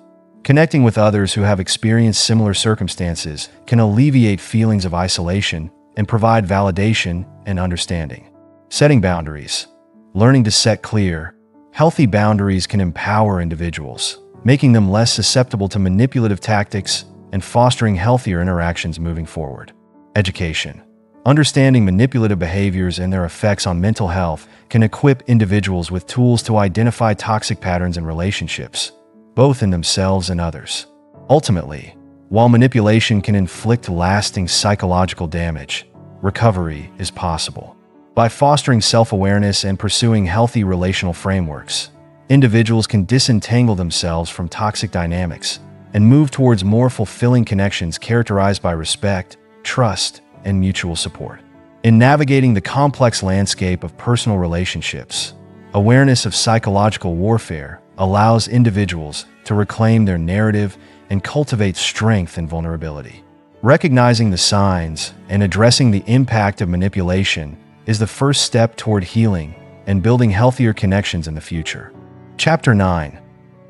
Connecting with others who have experienced similar circumstances can alleviate feelings of isolation and provide validation and understanding. Setting boundaries. Learning to set clear, healthy boundaries can empower individuals, making them less susceptible to manipulative tactics and fostering healthier interactions moving forward. Education. Understanding manipulative behaviors and their effects on mental health can equip individuals with tools to identify toxic patterns in relationships, both in themselves and others. Ultimately, while manipulation can inflict lasting psychological damage, recovery is possible. By fostering self awareness and pursuing healthy relational frameworks, individuals can disentangle themselves from toxic dynamics and move towards more fulfilling connections characterized by respect, trust, and mutual support. In navigating the complex landscape of personal relationships, awareness of psychological warfare allows individuals to reclaim their narrative and cultivate strength and vulnerability. Recognizing the signs and addressing the impact of manipulation is the first step toward healing and building healthier connections in the future. Chapter 9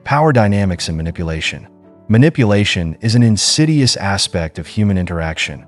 Power Dynamics and Manipulation Manipulation is an insidious aspect of human interaction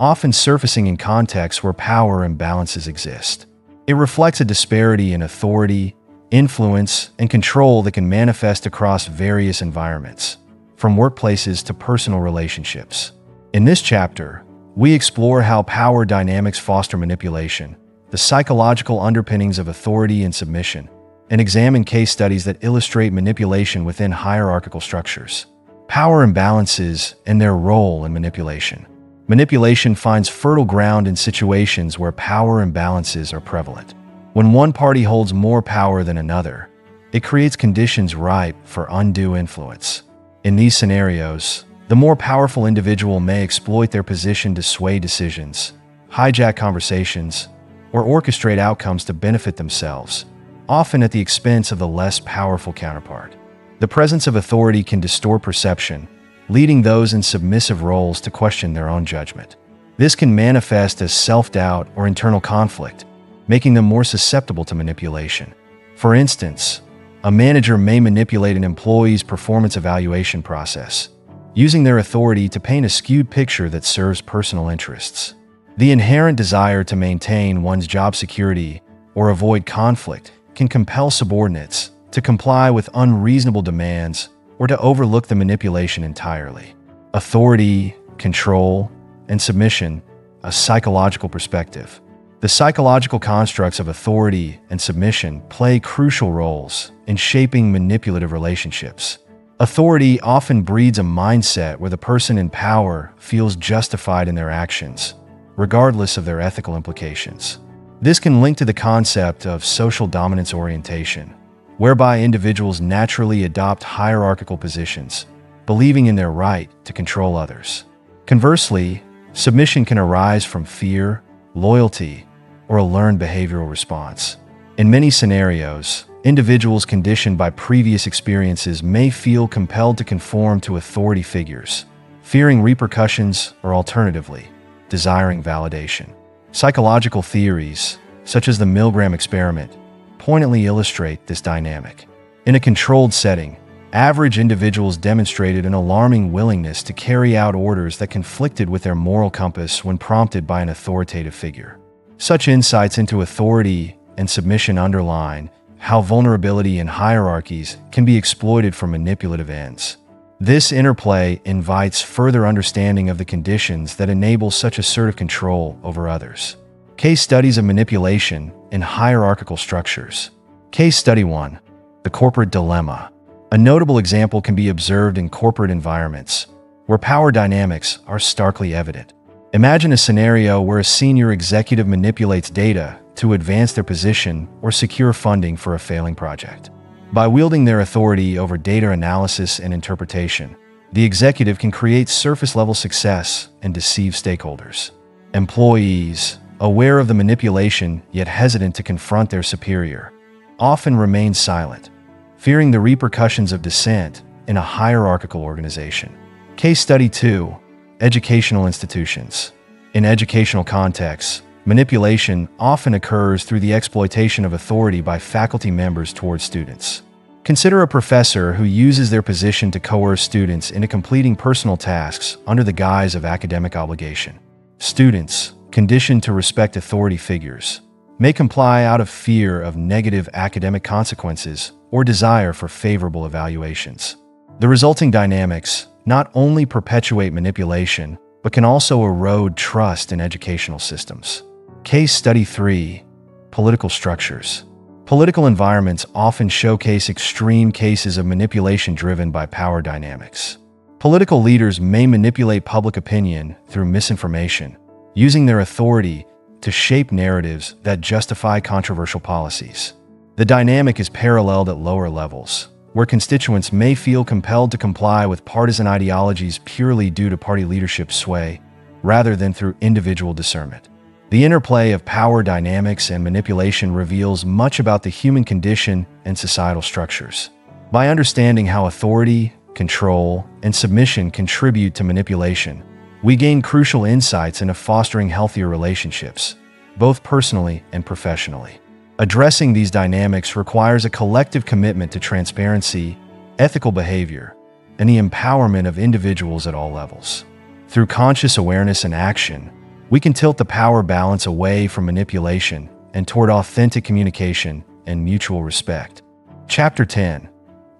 often surfacing in contexts where power imbalances exist. It reflects a disparity in authority, influence, and control that can manifest across various environments, from workplaces to personal relationships. In this chapter, we explore how power dynamics foster manipulation, the psychological underpinnings of authority and submission, and examine case studies that illustrate manipulation within hierarchical structures. Power imbalances and their role in manipulation. Manipulation finds fertile ground in situations where power imbalances are prevalent. When one party holds more power than another, it creates conditions ripe for undue influence. In these scenarios, the more powerful individual may exploit their position to sway decisions, hijack conversations, or orchestrate outcomes to benefit themselves, often at the expense of the less powerful counterpart. The presence of authority can distort perception, leading those in submissive roles to question their own judgment. This can manifest as self doubt or internal conflict, making them more susceptible to manipulation. For instance, a manager may manipulate an employee's performance evaluation process, using their authority to paint a skewed picture that serves personal interests. The inherent desire to maintain one's job security or avoid conflict can compel subordinates to comply with unreasonable demands or to overlook the manipulation entirely. Authority, control, and submission, a psychological perspective. The psychological constructs of authority and submission play crucial roles in shaping manipulative relationships. Authority often breeds a mindset where the person in power feels justified in their actions, regardless of their ethical implications. This can link to the concept of social dominance orientation, whereby individuals naturally adopt hierarchical positions, believing in their right to control others. Conversely, submission can arise from fear, loyalty, or a learned behavioral response. In many scenarios, individuals conditioned by previous experiences may feel compelled to conform to authority figures, fearing repercussions or alternatively, desiring validation. Psychological theories, such as the Milgram experiment, poignantly illustrate this dynamic. In a controlled setting, average individuals demonstrated an alarming willingness to carry out orders that conflicted with their moral compass when prompted by an authoritative figure. Such insights into authority and submission underline how vulnerability in hierarchies can be exploited for manipulative ends. This interplay invites further understanding of the conditions that enable such assertive control over others. Case studies of manipulation in hierarchical structures. Case study 1 The Corporate Dilemma. A notable example can be observed in corporate environments, where power dynamics are starkly evident. Imagine a scenario where a senior executive manipulates data to advance their position or secure funding for a failing project. By wielding their authority over data analysis and interpretation, the executive can create surface level success and deceive stakeholders. Employees, aware of the manipulation yet hesitant to confront their superior, often remain silent, fearing the repercussions of dissent in a hierarchical organization. Case Study 2 Educational Institutions. In educational contexts, Manipulation often occurs through the exploitation of authority by faculty members towards students. Consider a professor who uses their position to coerce students into completing personal tasks under the guise of academic obligation. Students, conditioned to respect authority figures, may comply out of fear of negative academic consequences or desire for favorable evaluations. The resulting dynamics not only perpetuate manipulation, but can also erode trust in educational systems. Case Study 3 Political Structures. Political environments often showcase extreme cases of manipulation driven by power dynamics. Political leaders may manipulate public opinion through misinformation, using their authority to shape narratives that justify controversial policies. The dynamic is paralleled at lower levels, where constituents may feel compelled to comply with partisan ideologies purely due to party leadership sway, rather than through individual discernment. The interplay of power dynamics and manipulation reveals much about the human condition and societal structures. By understanding how authority, control, and submission contribute to manipulation, we gain crucial insights into fostering healthier relationships, both personally and professionally. Addressing these dynamics requires a collective commitment to transparency, ethical behavior, and the empowerment of individuals at all levels. Through conscious awareness and action, we can tilt the power balance away from manipulation and toward authentic communication and mutual respect. Chapter 10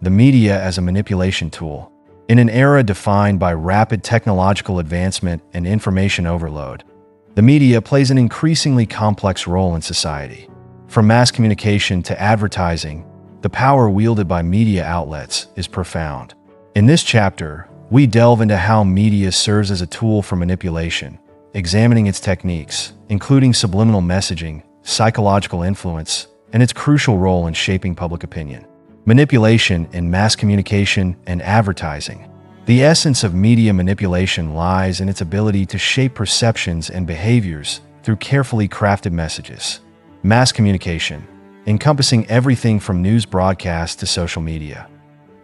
The Media as a Manipulation Tool. In an era defined by rapid technological advancement and information overload, the media plays an increasingly complex role in society. From mass communication to advertising, the power wielded by media outlets is profound. In this chapter, we delve into how media serves as a tool for manipulation examining its techniques, including subliminal messaging, psychological influence, and its crucial role in shaping public opinion. Manipulation in mass communication and advertising. The essence of media manipulation lies in its ability to shape perceptions and behaviors through carefully crafted messages. Mass communication, encompassing everything from news broadcasts to social media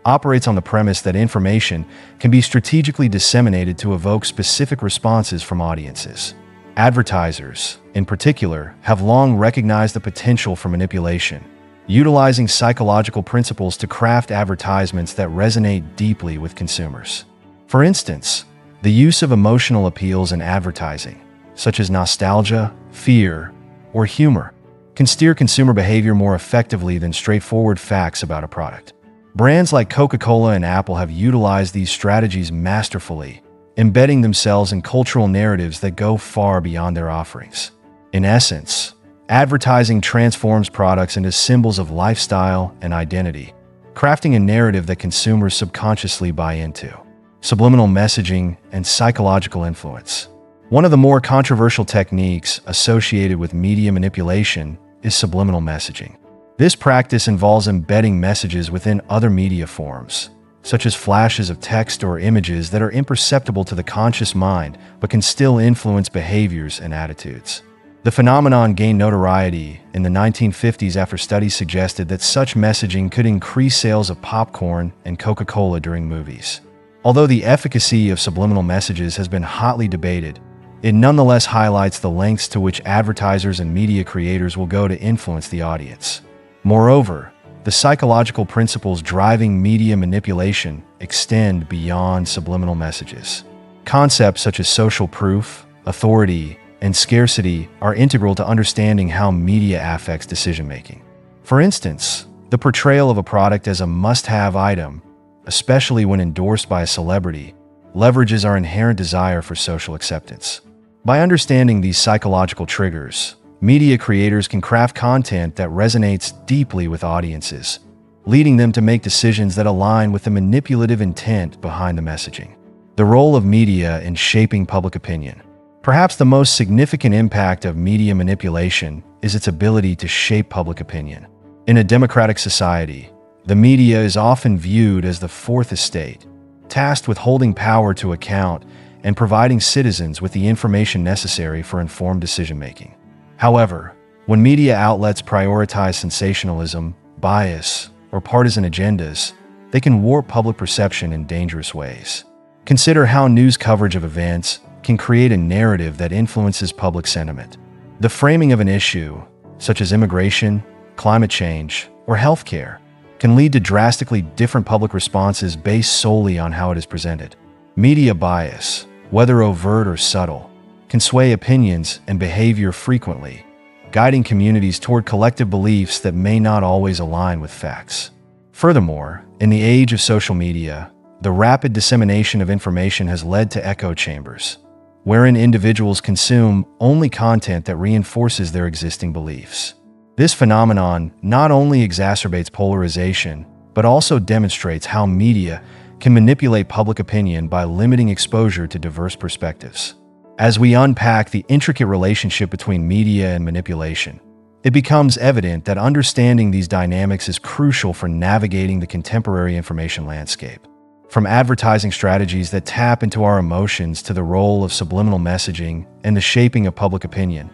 operates on the premise that information can be strategically disseminated to evoke specific responses from audiences. Advertisers, in particular, have long recognized the potential for manipulation, utilizing psychological principles to craft advertisements that resonate deeply with consumers. For instance, the use of emotional appeals in advertising, such as nostalgia, fear, or humor, can steer consumer behavior more effectively than straightforward facts about a product. Brands like Coca-Cola and Apple have utilized these strategies masterfully, embedding themselves in cultural narratives that go far beyond their offerings. In essence, advertising transforms products into symbols of lifestyle and identity, crafting a narrative that consumers subconsciously buy into. Subliminal messaging and psychological influence. One of the more controversial techniques associated with media manipulation is subliminal messaging. This practice involves embedding messages within other media forms, such as flashes of text or images that are imperceptible to the conscious mind but can still influence behaviors and attitudes. The phenomenon gained notoriety in the 1950s after studies suggested that such messaging could increase sales of popcorn and Coca Cola during movies. Although the efficacy of subliminal messages has been hotly debated, it nonetheless highlights the lengths to which advertisers and media creators will go to influence the audience. Moreover, the psychological principles driving media manipulation extend beyond subliminal messages. Concepts such as social proof, authority, and scarcity are integral to understanding how media affects decision making. For instance, the portrayal of a product as a must have item, especially when endorsed by a celebrity, leverages our inherent desire for social acceptance. By understanding these psychological triggers, media creators can craft content that resonates deeply with audiences, leading them to make decisions that align with the manipulative intent behind the messaging. The role of media in shaping public opinion. Perhaps the most significant impact of media manipulation is its ability to shape public opinion. In a democratic society, the media is often viewed as the fourth estate, tasked with holding power to account and providing citizens with the information necessary for informed decision making. However, when media outlets prioritize sensationalism, bias, or partisan agendas, they can warp public perception in dangerous ways. Consider how news coverage of events, can create a narrative that influences public sentiment. The framing of an issue, such as immigration, climate change, or healthcare, can lead to drastically different public responses based solely on how it is presented. Media bias, whether overt or subtle, can sway opinions and behavior frequently, guiding communities toward collective beliefs that may not always align with facts. Furthermore, in the age of social media, the rapid dissemination of information has led to echo chambers, wherein individuals consume only content that reinforces their existing beliefs. This phenomenon not only exacerbates polarization, but also demonstrates how media can manipulate public opinion by limiting exposure to diverse perspectives. As we unpack the intricate relationship between media and manipulation, it becomes evident that understanding these dynamics is crucial for navigating the contemporary information landscape. From advertising strategies that tap into our emotions to the role of subliminal messaging and the shaping of public opinion,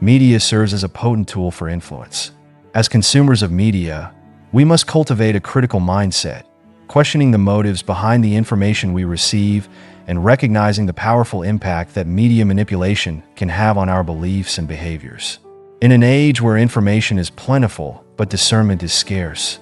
media serves as a potent tool for influence. As consumers of media, we must cultivate a critical mindset, questioning the motives behind the information we receive and recognizing the powerful impact that media manipulation can have on our beliefs and behaviors. In an age where information is plentiful but discernment is scarce,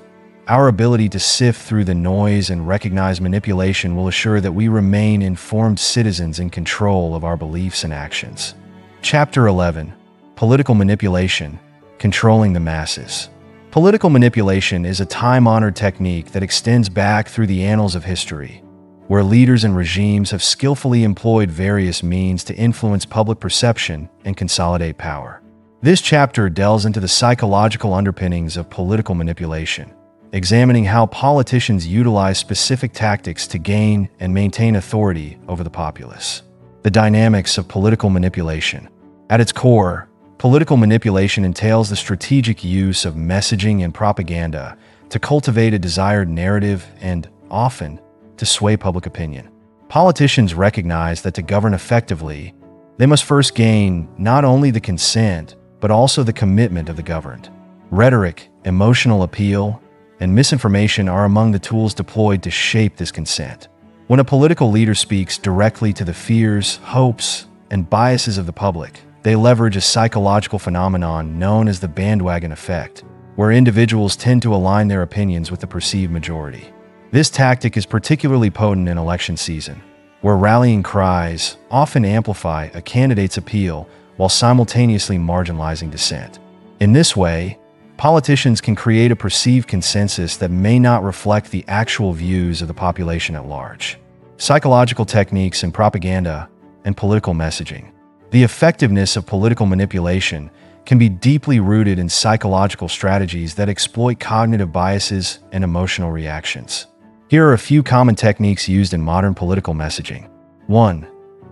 our ability to sift through the noise and recognize manipulation will assure that we remain informed citizens in control of our beliefs and actions. Chapter 11 Political Manipulation Controlling the Masses. Political manipulation is a time honored technique that extends back through the annals of history, where leaders and regimes have skillfully employed various means to influence public perception and consolidate power. This chapter delves into the psychological underpinnings of political manipulation examining how politicians utilize specific tactics to gain and maintain authority over the populace. The dynamics of political manipulation. At its core, political manipulation entails the strategic use of messaging and propaganda to cultivate a desired narrative and, often, to sway public opinion. Politicians recognize that to govern effectively, they must first gain not only the consent, but also the commitment of the governed. Rhetoric, emotional appeal, and misinformation are among the tools deployed to shape this consent. When a political leader speaks directly to the fears, hopes, and biases of the public, they leverage a psychological phenomenon known as the bandwagon effect, where individuals tend to align their opinions with the perceived majority. This tactic is particularly potent in election season, where rallying cries often amplify a candidate's appeal while simultaneously marginalizing dissent. In this way, Politicians can create a perceived consensus that may not reflect the actual views of the population at large. Psychological techniques in propaganda and political messaging. The effectiveness of political manipulation can be deeply rooted in psychological strategies that exploit cognitive biases and emotional reactions. Here are a few common techniques used in modern political messaging. 1.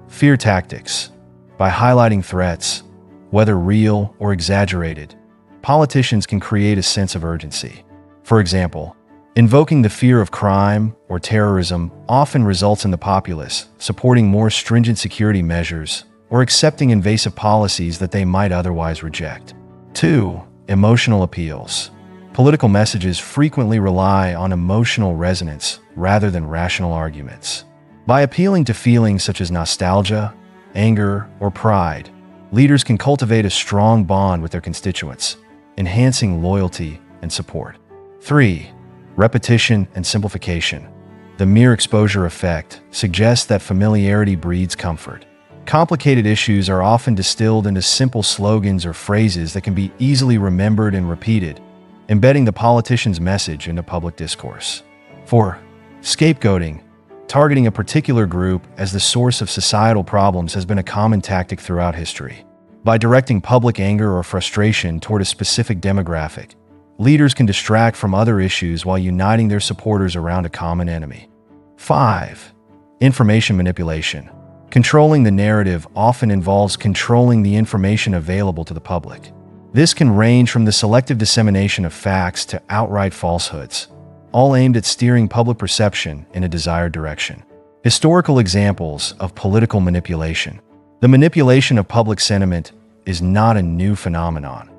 Fear tactics. By highlighting threats, whether real or exaggerated, politicians can create a sense of urgency. For example, invoking the fear of crime or terrorism often results in the populace supporting more stringent security measures or accepting invasive policies that they might otherwise reject. 2. Emotional appeals. Political messages frequently rely on emotional resonance rather than rational arguments. By appealing to feelings such as nostalgia, anger, or pride, leaders can cultivate a strong bond with their constituents, enhancing loyalty and support. 3. Repetition and simplification. The mere exposure effect suggests that familiarity breeds comfort. Complicated issues are often distilled into simple slogans or phrases that can be easily remembered and repeated, embedding the politician's message into public discourse. 4. Scapegoating. Targeting a particular group as the source of societal problems has been a common tactic throughout history. By directing public anger or frustration toward a specific demographic, leaders can distract from other issues while uniting their supporters around a common enemy. 5. Information manipulation. Controlling the narrative often involves controlling the information available to the public. This can range from the selective dissemination of facts to outright falsehoods, all aimed at steering public perception in a desired direction. Historical examples of political manipulation. The manipulation of public sentiment is not a new phenomenon.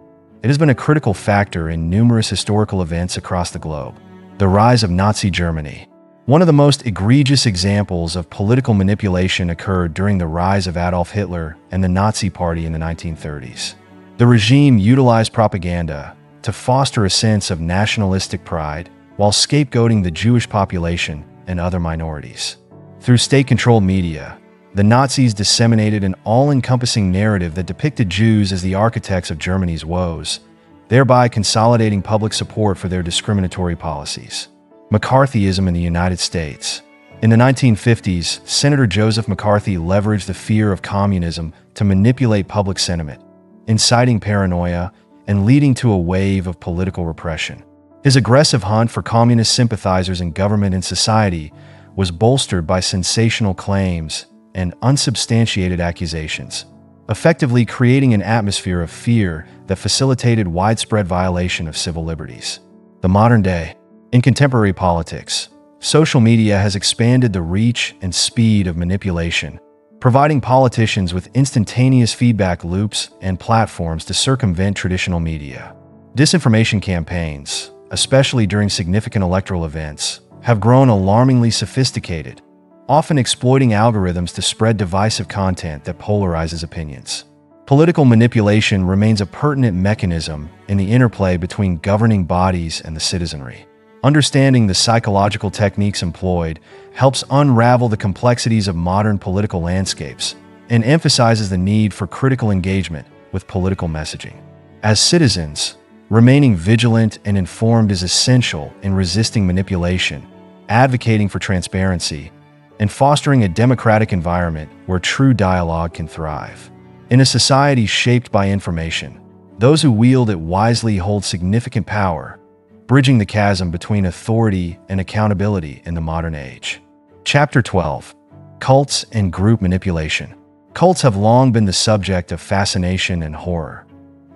It has been a critical factor in numerous historical events across the globe. The rise of Nazi Germany. One of the most egregious examples of political manipulation occurred during the rise of Adolf Hitler and the Nazi Party in the 1930s. The regime utilized propaganda to foster a sense of nationalistic pride while scapegoating the Jewish population and other minorities. Through state controlled media, the Nazis disseminated an all encompassing narrative that depicted Jews as the architects of Germany's woes, thereby consolidating public support for their discriminatory policies. McCarthyism in the United States. In the 1950s, Senator Joseph McCarthy leveraged the fear of communism to manipulate public sentiment, inciting paranoia and leading to a wave of political repression. His aggressive hunt for communist sympathizers in government and society was bolstered by sensational claims and unsubstantiated accusations, effectively creating an atmosphere of fear that facilitated widespread violation of civil liberties. The modern day, in contemporary politics, social media has expanded the reach and speed of manipulation, providing politicians with instantaneous feedback loops and platforms to circumvent traditional media. Disinformation campaigns, especially during significant electoral events, have grown alarmingly sophisticated often exploiting algorithms to spread divisive content that polarizes opinions. Political manipulation remains a pertinent mechanism in the interplay between governing bodies and the citizenry. Understanding the psychological techniques employed helps unravel the complexities of modern political landscapes and emphasizes the need for critical engagement with political messaging. As citizens, remaining vigilant and informed is essential in resisting manipulation, advocating for transparency, and fostering a democratic environment where true dialogue can thrive. In a society shaped by information, those who wield it wisely hold significant power, bridging the chasm between authority and accountability in the modern age. Chapter 12 Cults and Group Manipulation Cults have long been the subject of fascination and horror,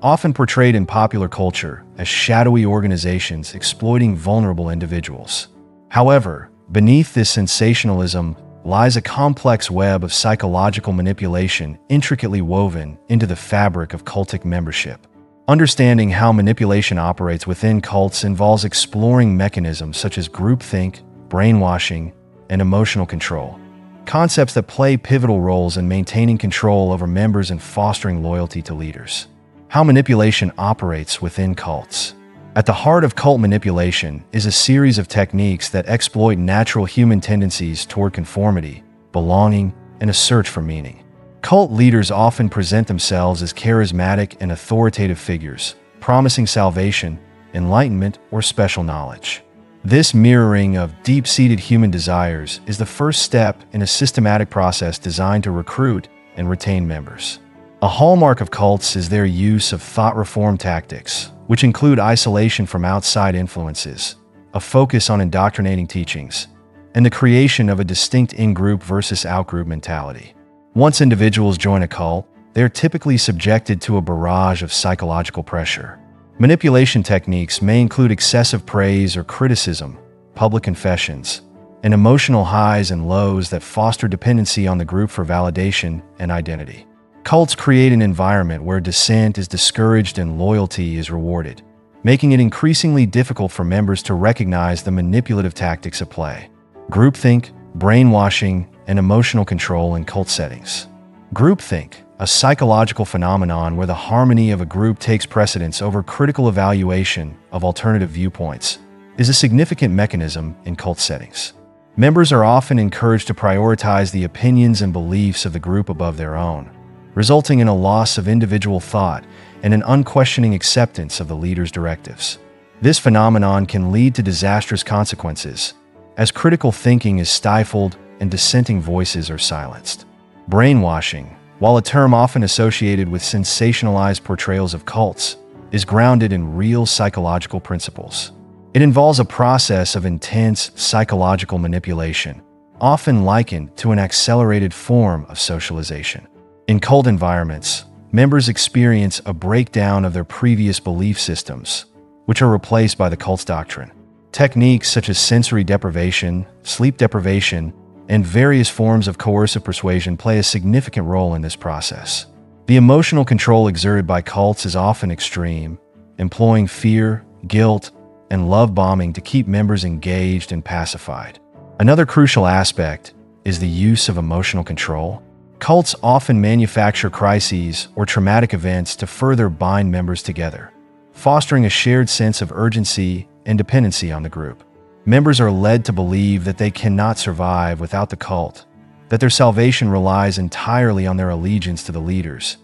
often portrayed in popular culture as shadowy organizations exploiting vulnerable individuals. However, Beneath this sensationalism lies a complex web of psychological manipulation intricately woven into the fabric of cultic membership. Understanding how manipulation operates within cults involves exploring mechanisms such as groupthink, brainwashing, and emotional control, concepts that play pivotal roles in maintaining control over members and fostering loyalty to leaders. How manipulation operates within cults. At the heart of cult manipulation is a series of techniques that exploit natural human tendencies toward conformity, belonging, and a search for meaning. Cult leaders often present themselves as charismatic and authoritative figures, promising salvation, enlightenment, or special knowledge. This mirroring of deep seated human desires is the first step in a systematic process designed to recruit and retain members. A hallmark of cults is their use of thought reform tactics, which include isolation from outside influences, a focus on indoctrinating teachings, and the creation of a distinct in group versus out group mentality. Once individuals join a cult, they are typically subjected to a barrage of psychological pressure. Manipulation techniques may include excessive praise or criticism, public confessions, and emotional highs and lows that foster dependency on the group for validation and identity. Cults create an environment where dissent is discouraged and loyalty is rewarded, making it increasingly difficult for members to recognize the manipulative tactics at play. Groupthink, brainwashing, and emotional control in cult settings. Groupthink, a psychological phenomenon where the harmony of a group takes precedence over critical evaluation of alternative viewpoints, is a significant mechanism in cult settings. Members are often encouraged to prioritize the opinions and beliefs of the group above their own, resulting in a loss of individual thought and an unquestioning acceptance of the leader's directives. This phenomenon can lead to disastrous consequences, as critical thinking is stifled and dissenting voices are silenced. Brainwashing, while a term often associated with sensationalized portrayals of cults, is grounded in real psychological principles. It involves a process of intense psychological manipulation, often likened to an accelerated form of socialization. In cult environments, members experience a breakdown of their previous belief systems, which are replaced by the cult's doctrine. Techniques such as sensory deprivation, sleep deprivation, and various forms of coercive persuasion play a significant role in this process. The emotional control exerted by cults is often extreme, employing fear, guilt, and love bombing to keep members engaged and pacified. Another crucial aspect is the use of emotional control. Cults often manufacture crises or traumatic events to further bind members together, fostering a shared sense of urgency and dependency on the group. Members are led to believe that they cannot survive without the cult, that their salvation relies entirely on their allegiance to the leaders,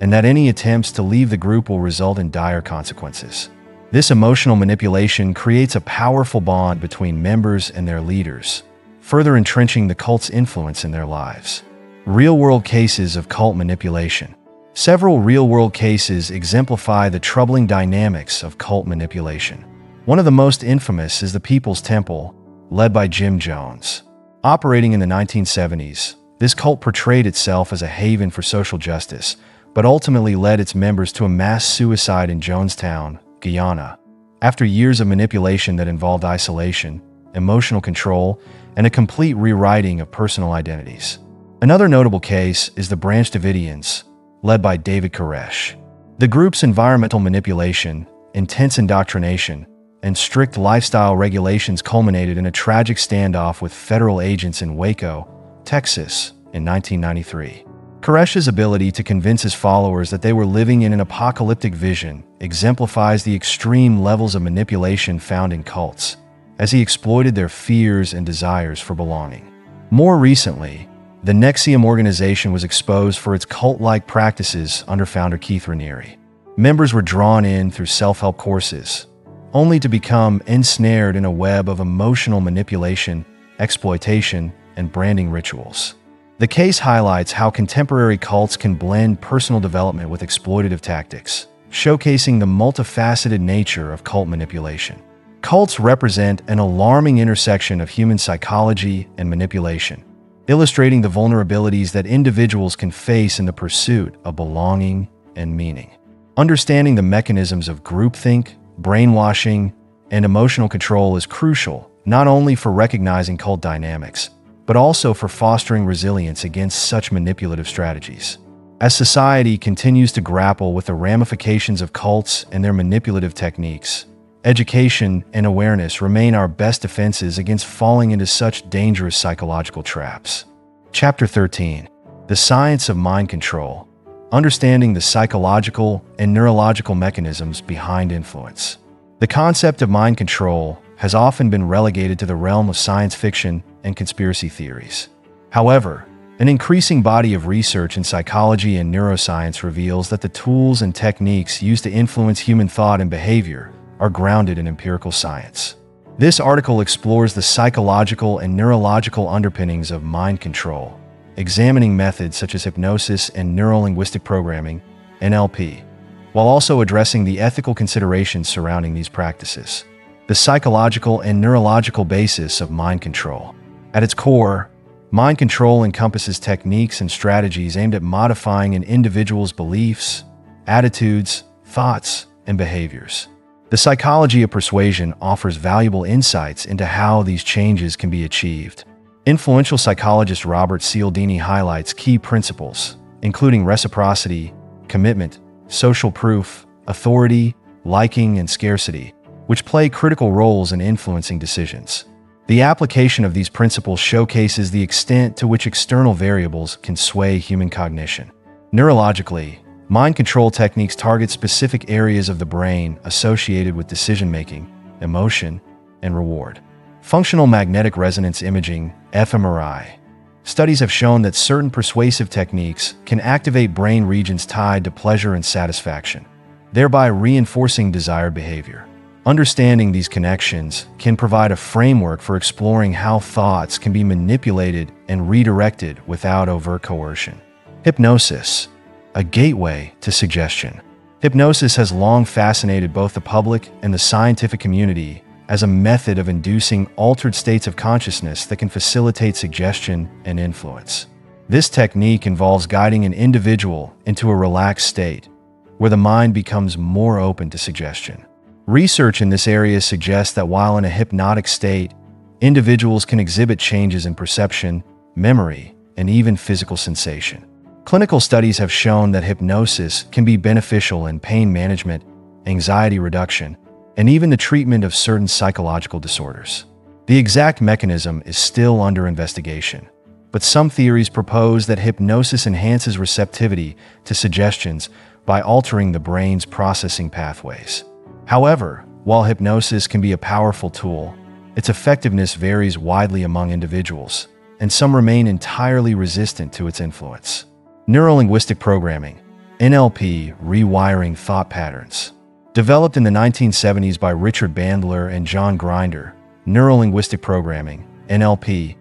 and that any attempts to leave the group will result in dire consequences. This emotional manipulation creates a powerful bond between members and their leaders, further entrenching the cult's influence in their lives. Real world cases of cult manipulation. Several real world cases exemplify the troubling dynamics of cult manipulation. One of the most infamous is the People's Temple, led by Jim Jones. Operating in the 1970s, this cult portrayed itself as a haven for social justice, but ultimately led its members to a mass suicide in Jonestown, Guyana. After years of manipulation that involved isolation, emotional control, and a complete rewriting of personal identities. Another notable case is the Branch Davidians, led by David Koresh. The group's environmental manipulation, intense indoctrination, and strict lifestyle regulations culminated in a tragic standoff with federal agents in Waco, Texas, in 1993. Koresh's ability to convince his followers that they were living in an apocalyptic vision exemplifies the extreme levels of manipulation found in cults, as he exploited their fears and desires for belonging. More recently, the NXIVM organization was exposed for its cult-like practices under founder Keith Raniere. Members were drawn in through self-help courses, only to become ensnared in a web of emotional manipulation, exploitation, and branding rituals. The case highlights how contemporary cults can blend personal development with exploitative tactics, showcasing the multifaceted nature of cult manipulation. Cults represent an alarming intersection of human psychology and manipulation, illustrating the vulnerabilities that individuals can face in the pursuit of belonging and meaning. Understanding the mechanisms of groupthink, brainwashing, and emotional control is crucial, not only for recognizing cult dynamics, but also for fostering resilience against such manipulative strategies. As society continues to grapple with the ramifications of cults and their manipulative techniques, education and awareness remain our best defenses against falling into such dangerous psychological traps. Chapter 13 The Science of Mind Control understanding the psychological and neurological mechanisms behind influence. The concept of mind control has often been relegated to the realm of science fiction and conspiracy theories. However, an increasing body of research in psychology and neuroscience reveals that the tools and techniques used to influence human thought and behavior are grounded in empirical science. This article explores the psychological and neurological underpinnings of mind control examining methods such as hypnosis and neuro-linguistic programming, NLP, while also addressing the ethical considerations surrounding these practices. The psychological and neurological basis of mind control. At its core, mind control encompasses techniques and strategies aimed at modifying an individual's beliefs, attitudes, thoughts, and behaviors. The psychology of persuasion offers valuable insights into how these changes can be achieved. Influential psychologist Robert Cialdini highlights key principles, including reciprocity, commitment, social proof, authority, liking, and scarcity, which play critical roles in influencing decisions. The application of these principles showcases the extent to which external variables can sway human cognition. Neurologically, mind control techniques target specific areas of the brain associated with decision making, emotion, and reward. Functional magnetic resonance imaging, fMRI. Studies have shown that certain persuasive techniques can activate brain regions tied to pleasure and satisfaction, thereby reinforcing desired behavior. Understanding these connections can provide a framework for exploring how thoughts can be manipulated and redirected without overt coercion. Hypnosis, a gateway to suggestion. Hypnosis has long fascinated both the public and the scientific community as a method of inducing altered states of consciousness that can facilitate suggestion and influence. This technique involves guiding an individual into a relaxed state where the mind becomes more open to suggestion. Research in this area suggests that while in a hypnotic state, individuals can exhibit changes in perception, memory, and even physical sensation. Clinical studies have shown that hypnosis can be beneficial in pain management, anxiety reduction, and even the treatment of certain psychological disorders. The exact mechanism is still under investigation, but some theories propose that hypnosis enhances receptivity to suggestions by altering the brain's processing pathways. However, while hypnosis can be a powerful tool, its effectiveness varies widely among individuals, and some remain entirely resistant to its influence. Neurolinguistic programming, NLP, rewiring thought patterns. Developed in the 1970s by Richard Bandler and John Grinder, neurolinguistic programming, NLP,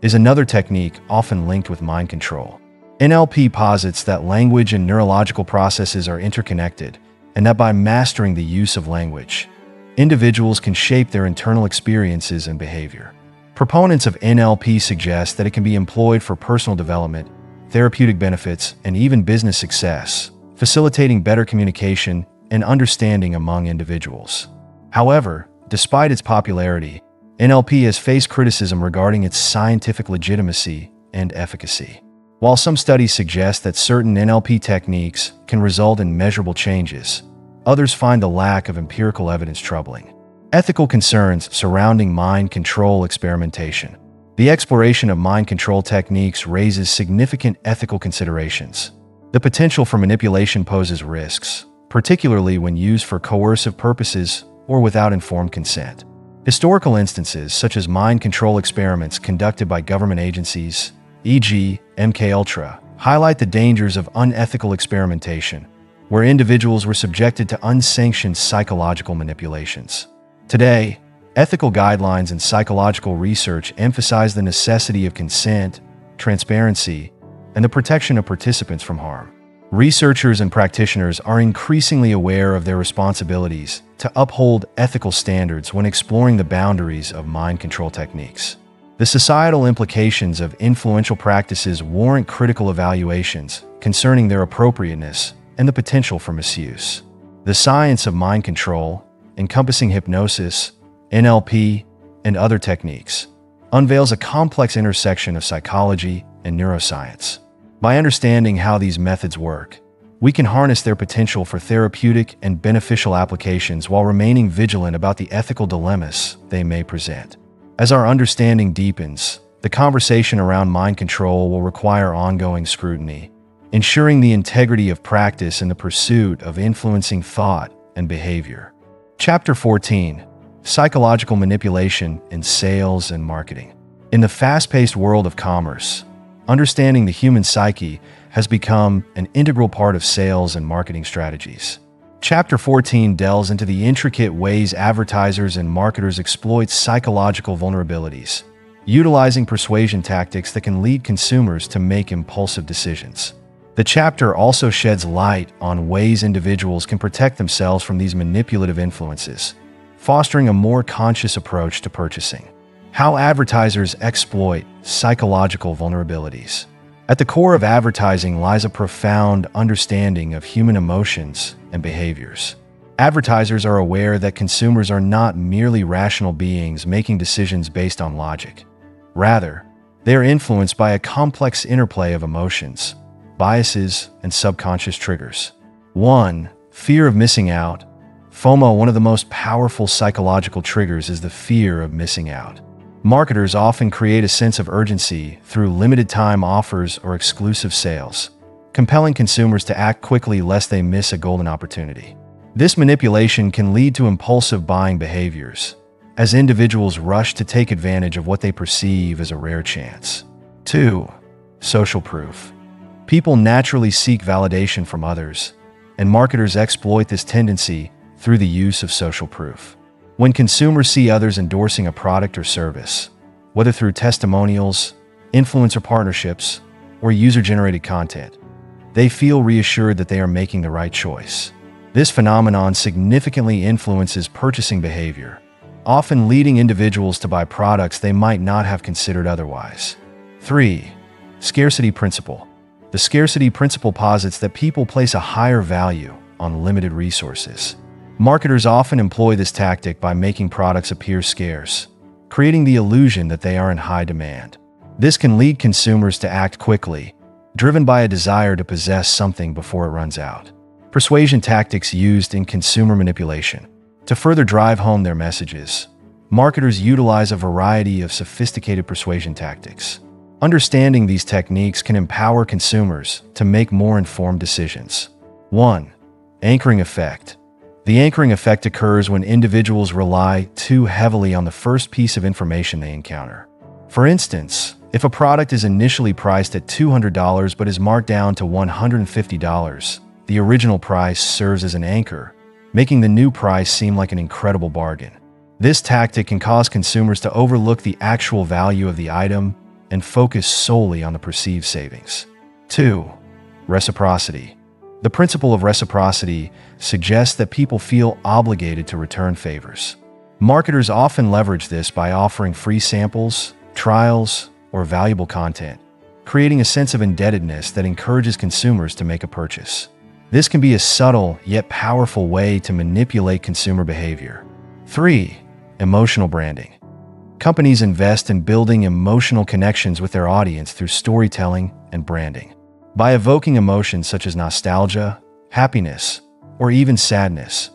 is another technique often linked with mind control. NLP posits that language and neurological processes are interconnected and that by mastering the use of language, individuals can shape their internal experiences and behavior. Proponents of NLP suggest that it can be employed for personal development, therapeutic benefits, and even business success, facilitating better communication and understanding among individuals. However, despite its popularity, NLP has faced criticism regarding its scientific legitimacy and efficacy. While some studies suggest that certain NLP techniques can result in measurable changes, others find the lack of empirical evidence troubling. Ethical concerns surrounding mind control experimentation. The exploration of mind control techniques raises significant ethical considerations. The potential for manipulation poses risks, particularly when used for coercive purposes or without informed consent. Historical instances, such as mind control experiments conducted by government agencies, e.g., MKUltra, highlight the dangers of unethical experimentation, where individuals were subjected to unsanctioned psychological manipulations. Today, ethical guidelines in psychological research emphasize the necessity of consent, transparency, and the protection of participants from harm. Researchers and practitioners are increasingly aware of their responsibilities to uphold ethical standards when exploring the boundaries of mind control techniques. The societal implications of influential practices warrant critical evaluations concerning their appropriateness and the potential for misuse. The science of mind control, encompassing hypnosis, NLP, and other techniques, unveils a complex intersection of psychology and neuroscience. By understanding how these methods work, we can harness their potential for therapeutic and beneficial applications while remaining vigilant about the ethical dilemmas they may present. As our understanding deepens, the conversation around mind control will require ongoing scrutiny, ensuring the integrity of practice in the pursuit of influencing thought and behavior. Chapter 14 Psychological Manipulation in Sales and Marketing. In the fast paced world of commerce, understanding the human psyche has become an integral part of sales and marketing strategies. Chapter 14 delves into the intricate ways advertisers and marketers exploit psychological vulnerabilities, utilizing persuasion tactics that can lead consumers to make impulsive decisions. The chapter also sheds light on ways individuals can protect themselves from these manipulative influences, fostering a more conscious approach to purchasing. How advertisers exploit psychological vulnerabilities. At the core of advertising lies a profound understanding of human emotions and behaviors. Advertisers are aware that consumers are not merely rational beings making decisions based on logic. Rather, they are influenced by a complex interplay of emotions, biases, and subconscious triggers. 1. Fear of missing out. FOMO, one of the most powerful psychological triggers, is the fear of missing out. Marketers often create a sense of urgency through limited time offers or exclusive sales, compelling consumers to act quickly lest they miss a golden opportunity. This manipulation can lead to impulsive buying behaviors, as individuals rush to take advantage of what they perceive as a rare chance. 2. Social proof. People naturally seek validation from others, and marketers exploit this tendency through the use of social proof. When consumers see others endorsing a product or service, whether through testimonials, influencer partnerships, or user generated content, they feel reassured that they are making the right choice. This phenomenon significantly influences purchasing behavior, often leading individuals to buy products they might not have considered otherwise. 3. Scarcity Principle The scarcity principle posits that people place a higher value on limited resources. Marketers often employ this tactic by making products appear scarce, creating the illusion that they are in high demand. This can lead consumers to act quickly, driven by a desire to possess something before it runs out. Persuasion tactics used in consumer manipulation. To further drive home their messages, marketers utilize a variety of sophisticated persuasion tactics. Understanding these techniques can empower consumers to make more informed decisions. 1. Anchoring effect. The anchoring effect occurs when individuals rely too heavily on the first piece of information they encounter. For instance, if a product is initially priced at $200 but is marked down to $150, the original price serves as an anchor, making the new price seem like an incredible bargain. This tactic can cause consumers to overlook the actual value of the item and focus solely on the perceived savings. 2. Reciprocity. The principle of reciprocity suggests that people feel obligated to return favors. Marketers often leverage this by offering free samples, trials, or valuable content, creating a sense of indebtedness that encourages consumers to make a purchase. This can be a subtle yet powerful way to manipulate consumer behavior. 3. Emotional branding. Companies invest in building emotional connections with their audience through storytelling and branding. By evoking emotions such as nostalgia, happiness, or even sadness,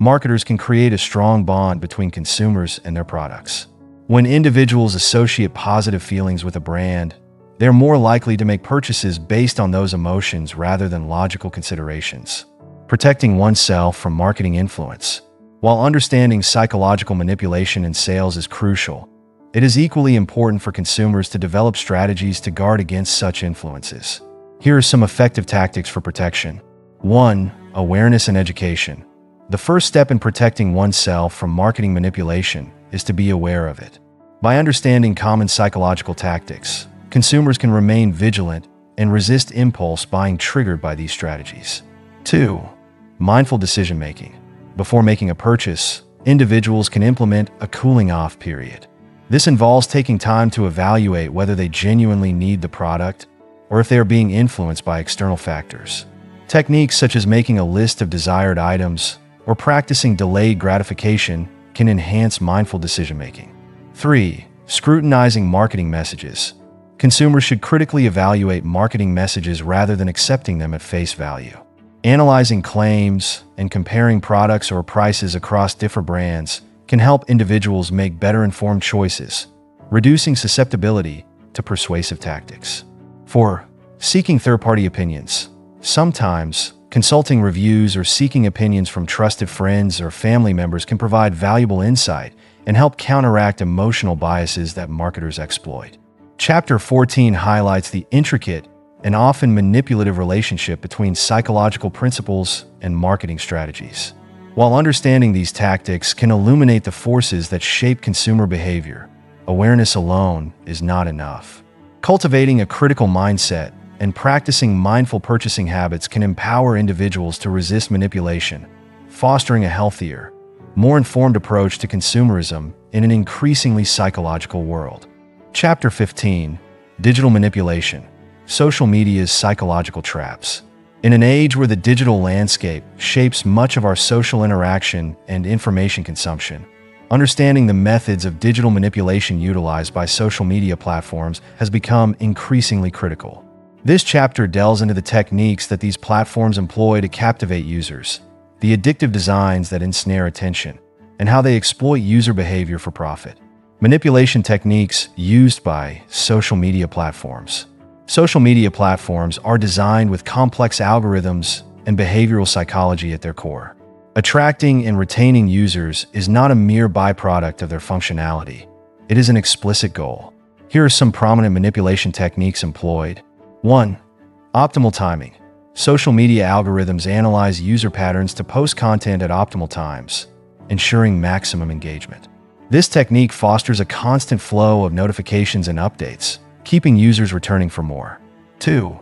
marketers can create a strong bond between consumers and their products. When individuals associate positive feelings with a brand, they're more likely to make purchases based on those emotions rather than logical considerations. Protecting oneself from marketing influence. While understanding psychological manipulation in sales is crucial, it is equally important for consumers to develop strategies to guard against such influences. Here are some effective tactics for protection. 1. Awareness and education. The first step in protecting oneself from marketing manipulation is to be aware of it. By understanding common psychological tactics, consumers can remain vigilant and resist impulse buying triggered by these strategies. 2. Mindful decision making. Before making a purchase, individuals can implement a cooling off period. This involves taking time to evaluate whether they genuinely need the product or if they are being influenced by external factors. Techniques such as making a list of desired items or practicing delayed gratification can enhance mindful decision making. 3. Scrutinizing marketing messages. Consumers should critically evaluate marketing messages rather than accepting them at face value. Analyzing claims and comparing products or prices across different brands can help individuals make better informed choices, reducing susceptibility to persuasive tactics. 4. Seeking third party opinions. Sometimes, consulting reviews or seeking opinions from trusted friends or family members can provide valuable insight and help counteract emotional biases that marketers exploit. Chapter 14 highlights the intricate and often manipulative relationship between psychological principles and marketing strategies. While understanding these tactics can illuminate the forces that shape consumer behavior, awareness alone is not enough. Cultivating a critical mindset and practicing mindful purchasing habits can empower individuals to resist manipulation, fostering a healthier, more informed approach to consumerism in an increasingly psychological world. Chapter 15 Digital Manipulation Social Media's Psychological Traps. In an age where the digital landscape shapes much of our social interaction and information consumption, understanding the methods of digital manipulation utilized by social media platforms has become increasingly critical. This chapter delves into the techniques that these platforms employ to captivate users, the addictive designs that ensnare attention, and how they exploit user behavior for profit. Manipulation techniques used by social media platforms. Social media platforms are designed with complex algorithms and behavioral psychology at their core. Attracting and retaining users is not a mere byproduct of their functionality. It is an explicit goal. Here are some prominent manipulation techniques employed. 1. Optimal timing. Social media algorithms analyze user patterns to post content at optimal times, ensuring maximum engagement. This technique fosters a constant flow of notifications and updates, keeping users returning for more. 2.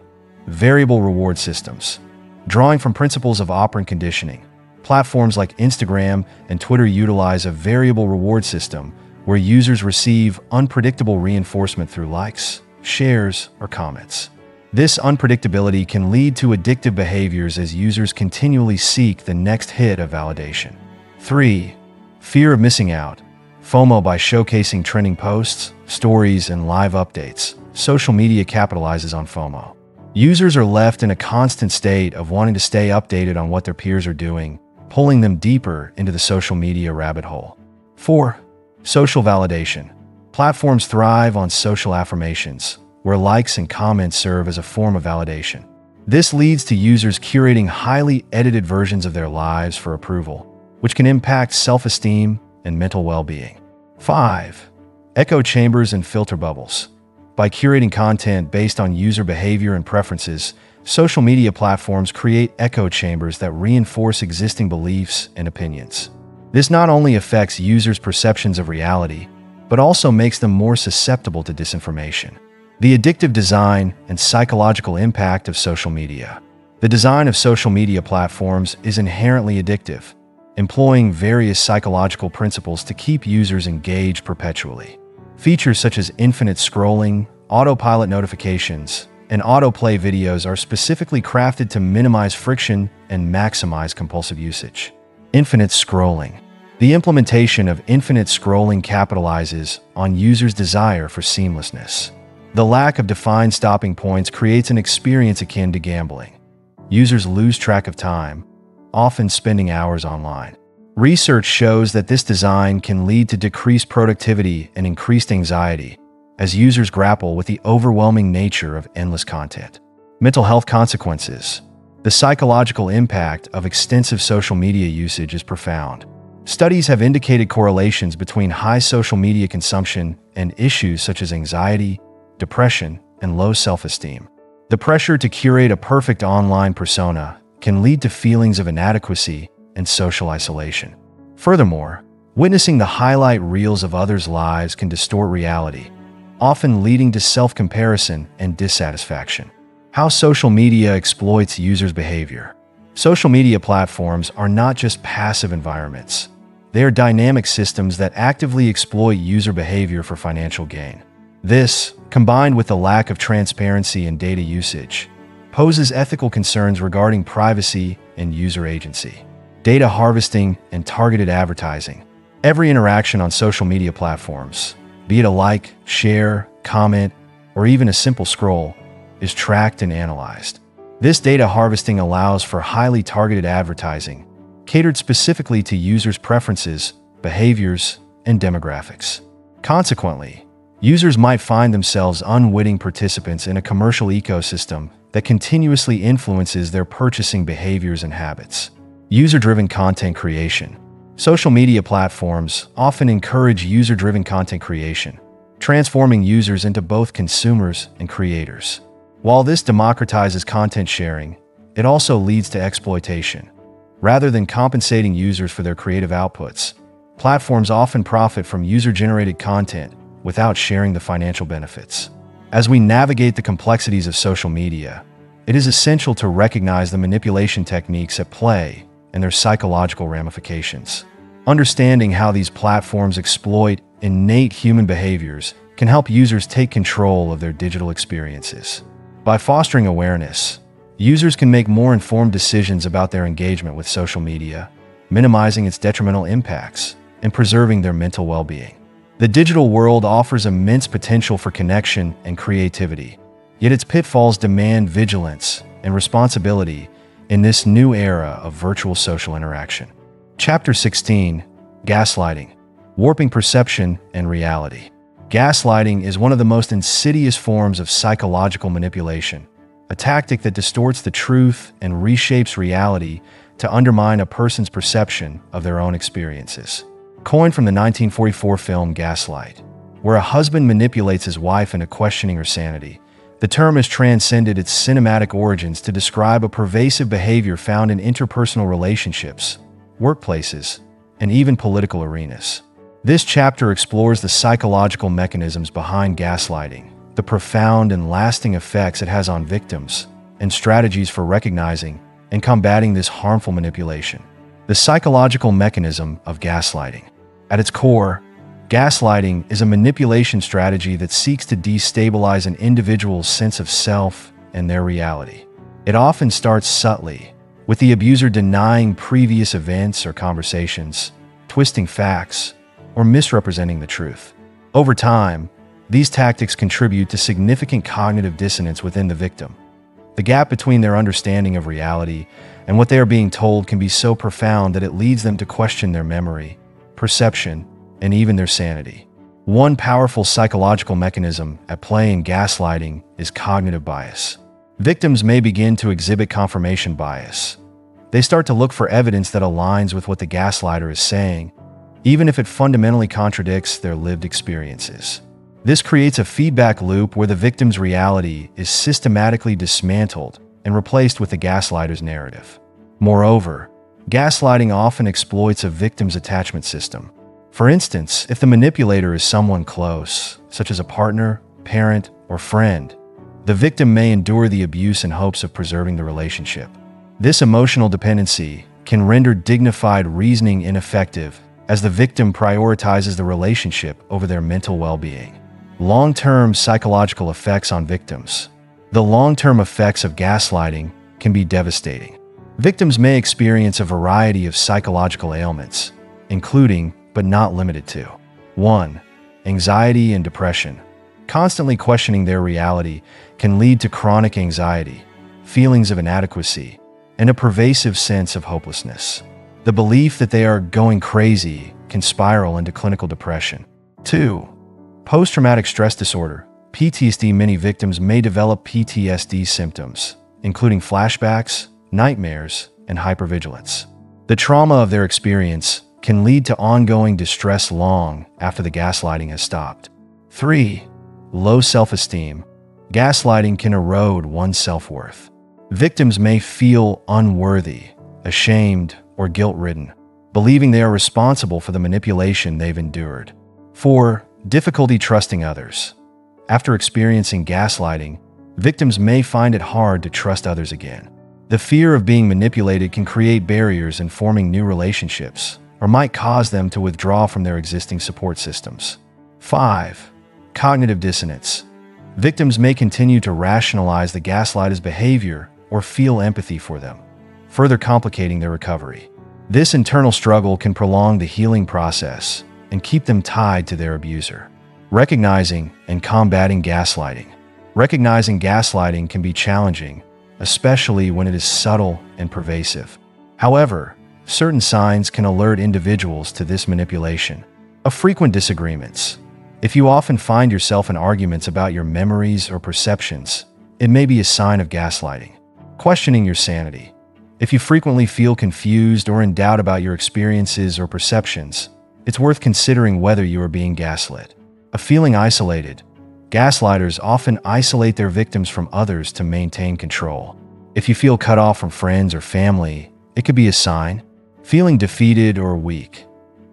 Variable reward systems. Drawing from principles of operant conditioning, platforms like Instagram and Twitter utilize a variable reward system where users receive unpredictable reinforcement through likes, shares, or comments. This unpredictability can lead to addictive behaviors as users continually seek the next hit of validation. 3. Fear of missing out. FOMO by showcasing trending posts, stories, and live updates. Social media capitalizes on FOMO. Users are left in a constant state of wanting to stay updated on what their peers are doing, pulling them deeper into the social media rabbit hole. 4. Social validation. Platforms thrive on social affirmations, where likes and comments serve as a form of validation. This leads to users curating highly edited versions of their lives for approval, which can impact self-esteem and mental well-being. 5. Echo chambers and filter bubbles. By curating content based on user behavior and preferences, social media platforms create echo chambers that reinforce existing beliefs and opinions. This not only affects users' perceptions of reality, but also makes them more susceptible to disinformation. The addictive design and psychological impact of social media. The design of social media platforms is inherently addictive, employing various psychological principles to keep users engaged perpetually. Features such as infinite scrolling, autopilot notifications, and autoplay videos are specifically crafted to minimize friction and maximize compulsive usage. Infinite scrolling. The implementation of infinite scrolling capitalizes on users' desire for seamlessness. The lack of defined stopping points creates an experience akin to gambling. Users lose track of time, often spending hours online. Research shows that this design can lead to decreased productivity and increased anxiety as users grapple with the overwhelming nature of endless content. Mental health consequences. The psychological impact of extensive social media usage is profound. Studies have indicated correlations between high social media consumption and issues such as anxiety, depression, and low self-esteem. The pressure to curate a perfect online persona can lead to feelings of inadequacy and social isolation. Furthermore, witnessing the highlight reels of others' lives can distort reality, often leading to self-comparison and dissatisfaction. How social media exploits users' behavior. Social media platforms are not just passive environments. They are dynamic systems that actively exploit user behavior for financial gain. This, combined with the lack of transparency in data usage, poses ethical concerns regarding privacy and user agency. Data harvesting and targeted advertising. Every interaction on social media platforms, be it a like, share, comment, or even a simple scroll, is tracked and analyzed. This data harvesting allows for highly targeted advertising, catered specifically to users' preferences, behaviors, and demographics. Consequently, users might find themselves unwitting participants in a commercial ecosystem that continuously influences their purchasing behaviors and habits. User-driven content creation. Social media platforms often encourage user-driven content creation, transforming users into both consumers and creators. While this democratizes content sharing, it also leads to exploitation. Rather than compensating users for their creative outputs, platforms often profit from user-generated content without sharing the financial benefits. As we navigate the complexities of social media, it is essential to recognize the manipulation techniques at play and their psychological ramifications. Understanding how these platforms exploit innate human behaviors can help users take control of their digital experiences. By fostering awareness, users can make more informed decisions about their engagement with social media, minimizing its detrimental impacts and preserving their mental well-being. The digital world offers immense potential for connection and creativity, yet its pitfalls demand vigilance and responsibility in this new era of virtual social interaction. Chapter 16 Gaslighting Warping Perception and Reality. Gaslighting is one of the most insidious forms of psychological manipulation, a tactic that distorts the truth and reshapes reality to undermine a person's perception of their own experiences. Coined from the 1944 film Gaslight, where a husband manipulates his wife into questioning her sanity, the term has transcended its cinematic origins to describe a pervasive behavior found in interpersonal relationships, workplaces, and even political arenas. This chapter explores the psychological mechanisms behind gaslighting, the profound and lasting effects it has on victims, and strategies for recognizing and combating this harmful manipulation. The psychological mechanism of gaslighting. At its core, gaslighting is a manipulation strategy that seeks to destabilize an individual's sense of self and their reality. It often starts subtly, with the abuser denying previous events or conversations, twisting facts, or misrepresenting the truth. Over time, these tactics contribute to significant cognitive dissonance within the victim. The gap between their understanding of reality and what they are being told can be so profound that it leads them to question their memory, perception, and even their sanity. One powerful psychological mechanism at play in gaslighting is cognitive bias. Victims may begin to exhibit confirmation bias. They start to look for evidence that aligns with what the gaslighter is saying even if it fundamentally contradicts their lived experiences. This creates a feedback loop where the victim's reality is systematically dismantled and replaced with the gaslighter's narrative. Moreover, gaslighting often exploits a victim's attachment system. For instance, if the manipulator is someone close, such as a partner, parent, or friend, the victim may endure the abuse in hopes of preserving the relationship. This emotional dependency can render dignified reasoning ineffective as the victim prioritizes the relationship over their mental well being. Long term psychological effects on victims. The long term effects of gaslighting can be devastating. Victims may experience a variety of psychological ailments, including, but not limited to 1. Anxiety and depression. Constantly questioning their reality can lead to chronic anxiety, feelings of inadequacy, and a pervasive sense of hopelessness. The belief that they are going crazy can spiral into clinical depression. 2. Post traumatic stress disorder. PTSD Many victims may develop PTSD symptoms, including flashbacks, nightmares, and hypervigilance. The trauma of their experience can lead to ongoing distress long after the gaslighting has stopped. 3. Low self esteem. Gaslighting can erode one's self worth. Victims may feel unworthy, ashamed, or guilt ridden, believing they are responsible for the manipulation they've endured. 4. Difficulty trusting others. After experiencing gaslighting, victims may find it hard to trust others again. The fear of being manipulated can create barriers in forming new relationships, or might cause them to withdraw from their existing support systems. 5. Cognitive dissonance. Victims may continue to rationalize the gaslighter's behavior or feel empathy for them further complicating their recovery. This internal struggle can prolong the healing process and keep them tied to their abuser. Recognizing and combating gaslighting. Recognizing gaslighting can be challenging, especially when it is subtle and pervasive. However, certain signs can alert individuals to this manipulation. A frequent disagreements. If you often find yourself in arguments about your memories or perceptions, it may be a sign of gaslighting. Questioning your sanity. If you frequently feel confused or in doubt about your experiences or perceptions, it's worth considering whether you are being gaslit. A feeling isolated. Gaslighters often isolate their victims from others to maintain control. If you feel cut off from friends or family, it could be a sign. Feeling defeated or weak.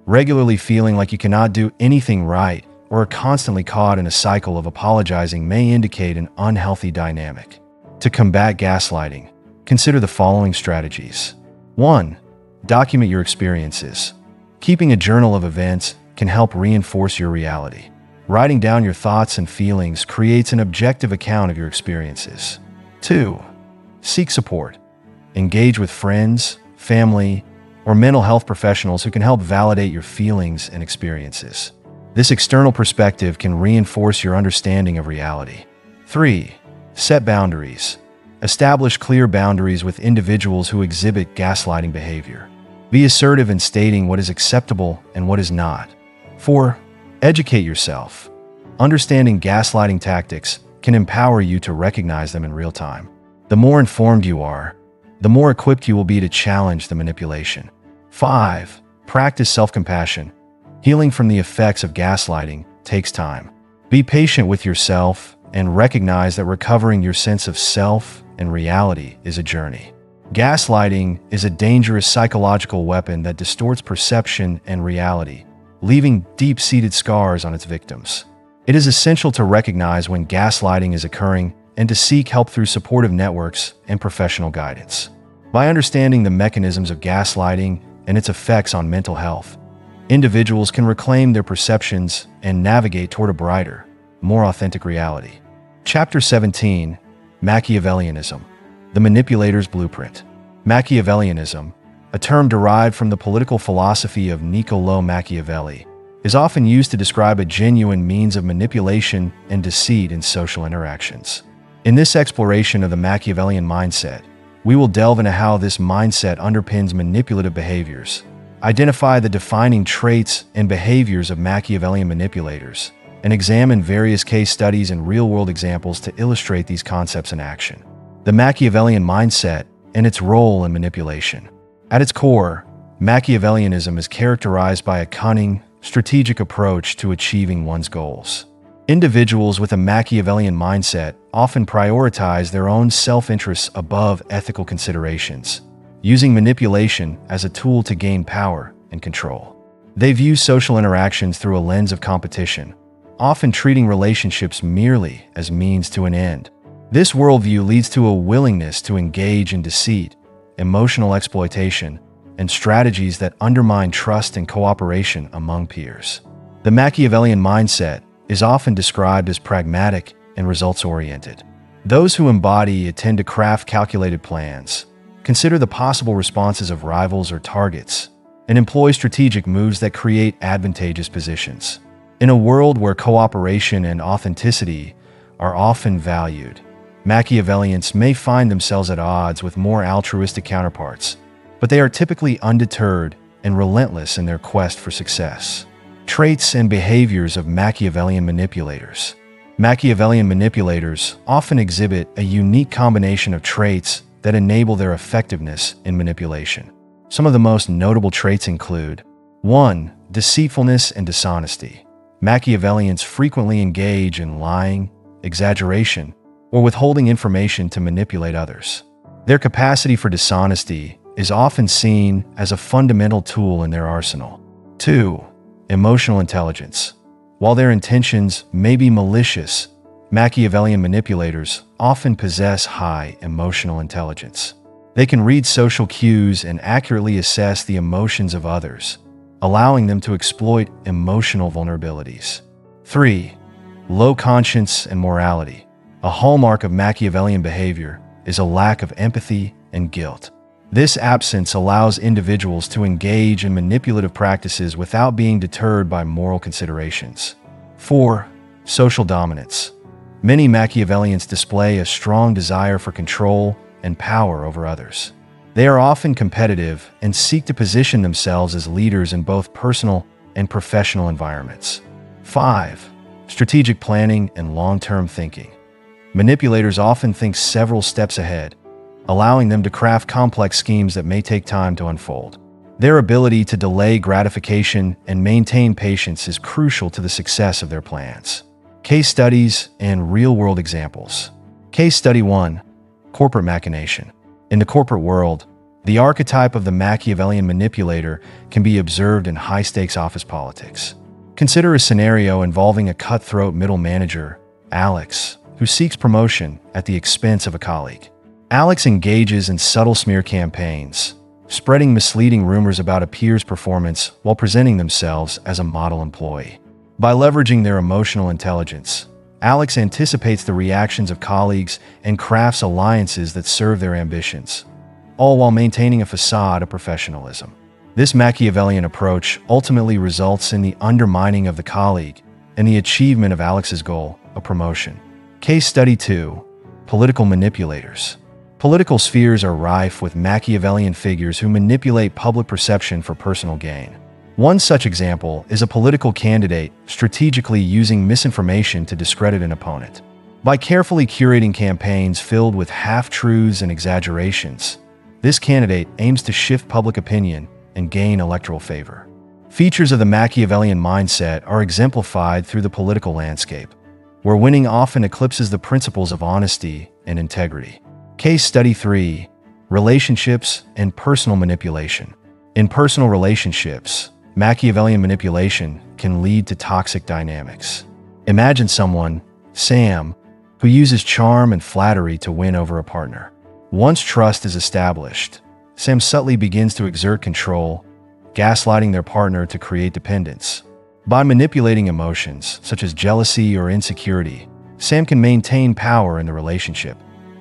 Regularly feeling like you cannot do anything right or are constantly caught in a cycle of apologizing may indicate an unhealthy dynamic. To combat gaslighting, Consider the following strategies. 1. Document your experiences. Keeping a journal of events can help reinforce your reality. Writing down your thoughts and feelings creates an objective account of your experiences. 2. Seek support. Engage with friends, family, or mental health professionals who can help validate your feelings and experiences. This external perspective can reinforce your understanding of reality. 3. Set boundaries. Establish clear boundaries with individuals who exhibit gaslighting behavior. Be assertive in stating what is acceptable and what is not. 4. Educate yourself. Understanding gaslighting tactics can empower you to recognize them in real time. The more informed you are, the more equipped you will be to challenge the manipulation. 5. Practice self compassion. Healing from the effects of gaslighting takes time. Be patient with yourself and recognize that recovering your sense of self and reality is a journey. Gaslighting is a dangerous psychological weapon that distorts perception and reality, leaving deep seated scars on its victims. It is essential to recognize when gaslighting is occurring and to seek help through supportive networks and professional guidance. By understanding the mechanisms of gaslighting and its effects on mental health, individuals can reclaim their perceptions and navigate toward a brighter, more authentic reality. Chapter 17 Machiavellianism The Manipulator's Blueprint. Machiavellianism, a term derived from the political philosophy of Niccolo Machiavelli, is often used to describe a genuine means of manipulation and deceit in social interactions. In this exploration of the Machiavellian mindset, we will delve into how this mindset underpins manipulative behaviors, identify the defining traits and behaviors of Machiavellian manipulators, and examine various case studies and real world examples to illustrate these concepts in action. The Machiavellian mindset and its role in manipulation. At its core, Machiavellianism is characterized by a cunning, strategic approach to achieving one's goals. Individuals with a Machiavellian mindset often prioritize their own self interests above ethical considerations, using manipulation as a tool to gain power and control. They view social interactions through a lens of competition, often treating relationships merely as means to an end. This worldview leads to a willingness to engage in deceit, emotional exploitation, and strategies that undermine trust and cooperation among peers. The Machiavellian mindset is often described as pragmatic and results oriented. Those who embody it tend to craft calculated plans, consider the possible responses of rivals or targets, and employ strategic moves that create advantageous positions. In a world where cooperation and authenticity are often valued, Machiavellians may find themselves at odds with more altruistic counterparts, but they are typically undeterred and relentless in their quest for success. Traits and behaviors of Machiavellian manipulators. Machiavellian manipulators often exhibit a unique combination of traits that enable their effectiveness in manipulation. Some of the most notable traits include 1. Deceitfulness and dishonesty. Machiavellians frequently engage in lying, exaggeration, or withholding information to manipulate others. Their capacity for dishonesty is often seen as a fundamental tool in their arsenal. 2. Emotional intelligence. While their intentions may be malicious, Machiavellian manipulators often possess high emotional intelligence. They can read social cues and accurately assess the emotions of others, allowing them to exploit emotional vulnerabilities. 3. Low conscience and morality. A hallmark of Machiavellian behavior is a lack of empathy and guilt. This absence allows individuals to engage in manipulative practices without being deterred by moral considerations. 4. Social dominance. Many Machiavellians display a strong desire for control and power over others. They are often competitive and seek to position themselves as leaders in both personal and professional environments. 5. Strategic planning and long term thinking. Manipulators often think several steps ahead, allowing them to craft complex schemes that may take time to unfold. Their ability to delay gratification and maintain patience is crucial to the success of their plans. Case studies and real world examples. Case study 1 Corporate Machination. In the corporate world, the archetype of the Machiavellian manipulator can be observed in high stakes office politics. Consider a scenario involving a cutthroat middle manager, Alex, who seeks promotion at the expense of a colleague. Alex engages in subtle smear campaigns, spreading misleading rumors about a peer's performance while presenting themselves as a model employee. By leveraging their emotional intelligence, Alex anticipates the reactions of colleagues and crafts alliances that serve their ambitions, all while maintaining a facade of professionalism. This Machiavellian approach ultimately results in the undermining of the colleague and the achievement of Alex's goal, a promotion. Case Study 2 Political Manipulators. Political spheres are rife with Machiavellian figures who manipulate public perception for personal gain. One such example is a political candidate strategically using misinformation to discredit an opponent. By carefully curating campaigns filled with half-truths and exaggerations, this candidate aims to shift public opinion and gain electoral favor. Features of the Machiavellian mindset are exemplified through the political landscape, where winning often eclipses the principles of honesty and integrity. Case Study 3 Relationships and Personal Manipulation. In personal relationships, Machiavellian manipulation can lead to toxic dynamics. Imagine someone, Sam, who uses charm and flattery to win over a partner. Once trust is established, Sam subtly begins to exert control, gaslighting their partner to create dependence. By manipulating emotions, such as jealousy or insecurity, Sam can maintain power in the relationship,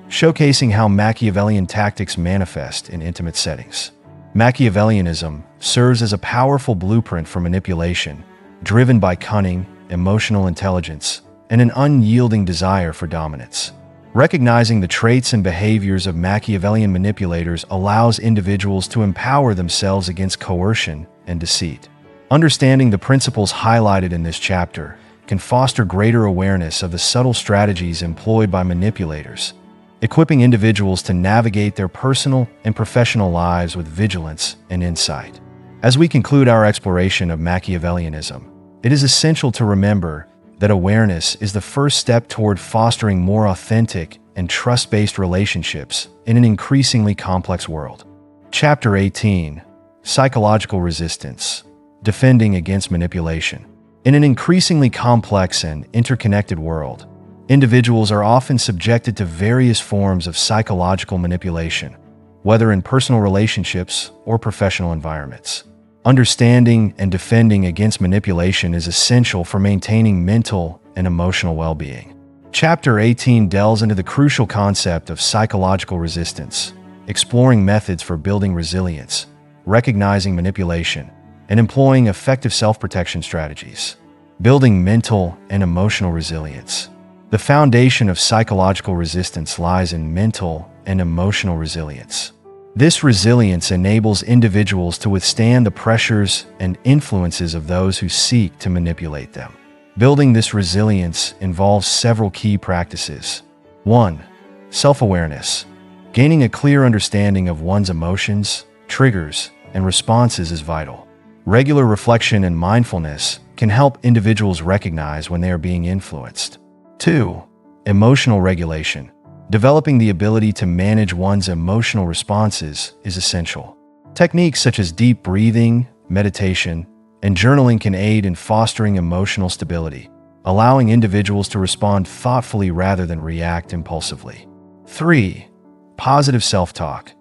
showcasing how Machiavellian tactics manifest in intimate settings. Machiavellianism serves as a powerful blueprint for manipulation, driven by cunning, emotional intelligence, and an unyielding desire for dominance. Recognizing the traits and behaviors of Machiavellian manipulators allows individuals to empower themselves against coercion and deceit. Understanding the principles highlighted in this chapter can foster greater awareness of the subtle strategies employed by manipulators equipping individuals to navigate their personal and professional lives with vigilance and insight. As we conclude our exploration of Machiavellianism, it is essential to remember that awareness is the first step toward fostering more authentic and trust-based relationships in an increasingly complex world. Chapter 18 Psychological Resistance Defending Against Manipulation In an increasingly complex and interconnected world, individuals are often subjected to various forms of psychological manipulation, whether in personal relationships or professional environments. Understanding and defending against manipulation is essential for maintaining mental and emotional well-being. Chapter 18 delves into the crucial concept of psychological resistance, exploring methods for building resilience, recognizing manipulation, and employing effective self-protection strategies. Building mental and emotional resilience. The foundation of psychological resistance lies in mental and emotional resilience. This resilience enables individuals to withstand the pressures and influences of those who seek to manipulate them. Building this resilience involves several key practices. 1. Self-awareness. Gaining a clear understanding of one's emotions, triggers, and responses is vital. Regular reflection and mindfulness can help individuals recognize when they are being influenced. 2. Emotional regulation. Developing the ability to manage one's emotional responses is essential. Techniques such as deep breathing, meditation, and journaling can aid in fostering emotional stability, allowing individuals to respond thoughtfully rather than react impulsively. 3. Positive self-talk.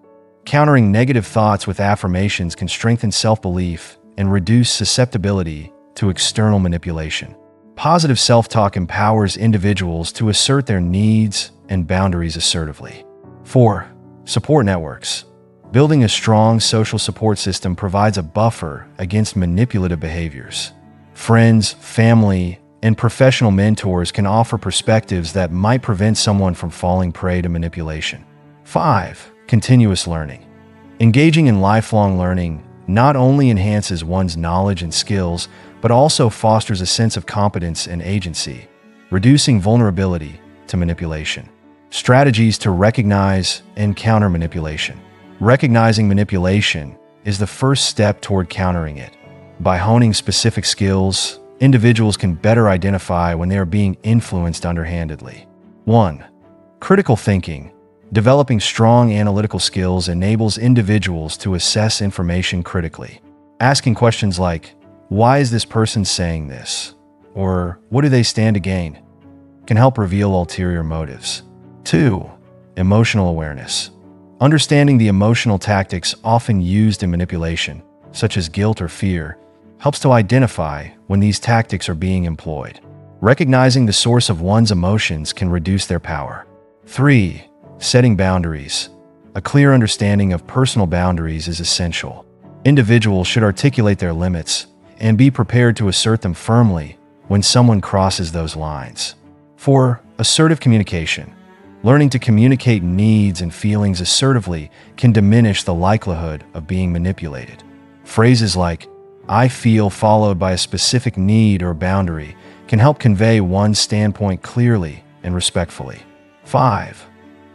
Countering negative thoughts with affirmations can strengthen self-belief and reduce susceptibility to external manipulation. Positive self-talk empowers individuals to assert their needs and boundaries assertively. 4. Support networks. Building a strong social support system provides a buffer against manipulative behaviors. Friends, family, and professional mentors can offer perspectives that might prevent someone from falling prey to manipulation. 5. Continuous learning. Engaging in lifelong learning not only enhances one's knowledge and skills, but also fosters a sense of competence and agency, reducing vulnerability to manipulation. Strategies to recognize and counter manipulation. Recognizing manipulation is the first step toward countering it. By honing specific skills, individuals can better identify when they are being influenced underhandedly. 1. Critical thinking. Developing strong analytical skills enables individuals to assess information critically. Asking questions like, why is this person saying this? Or what do they stand to gain? Can help reveal ulterior motives. 2. Emotional awareness. Understanding the emotional tactics often used in manipulation, such as guilt or fear, helps to identify when these tactics are being employed. Recognizing the source of one's emotions can reduce their power. 3. Setting boundaries. A clear understanding of personal boundaries is essential. Individuals should articulate their limits, and be prepared to assert them firmly when someone crosses those lines. 4. Assertive communication. Learning to communicate needs and feelings assertively can diminish the likelihood of being manipulated. Phrases like, I feel followed by a specific need or boundary can help convey one's standpoint clearly and respectfully. 5.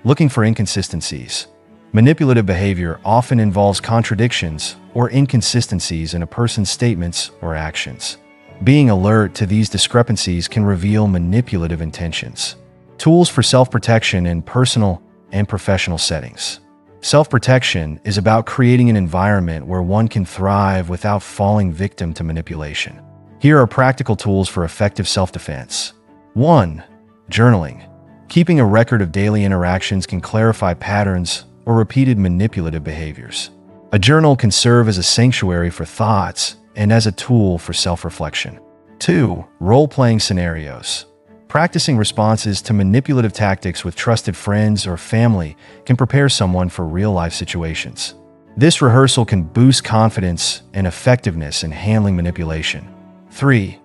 Looking for inconsistencies. Manipulative behavior often involves contradictions or inconsistencies in a person's statements or actions. Being alert to these discrepancies can reveal manipulative intentions. Tools for self-protection in personal and professional settings. Self-protection is about creating an environment where one can thrive without falling victim to manipulation. Here are practical tools for effective self-defense. 1. Journaling. Keeping a record of daily interactions can clarify patterns or repeated manipulative behaviors. A journal can serve as a sanctuary for thoughts and as a tool for self-reflection. 2. Role-playing scenarios. Practicing responses to manipulative tactics with trusted friends or family can prepare someone for real-life situations. This rehearsal can boost confidence and effectiveness in handling manipulation. 3.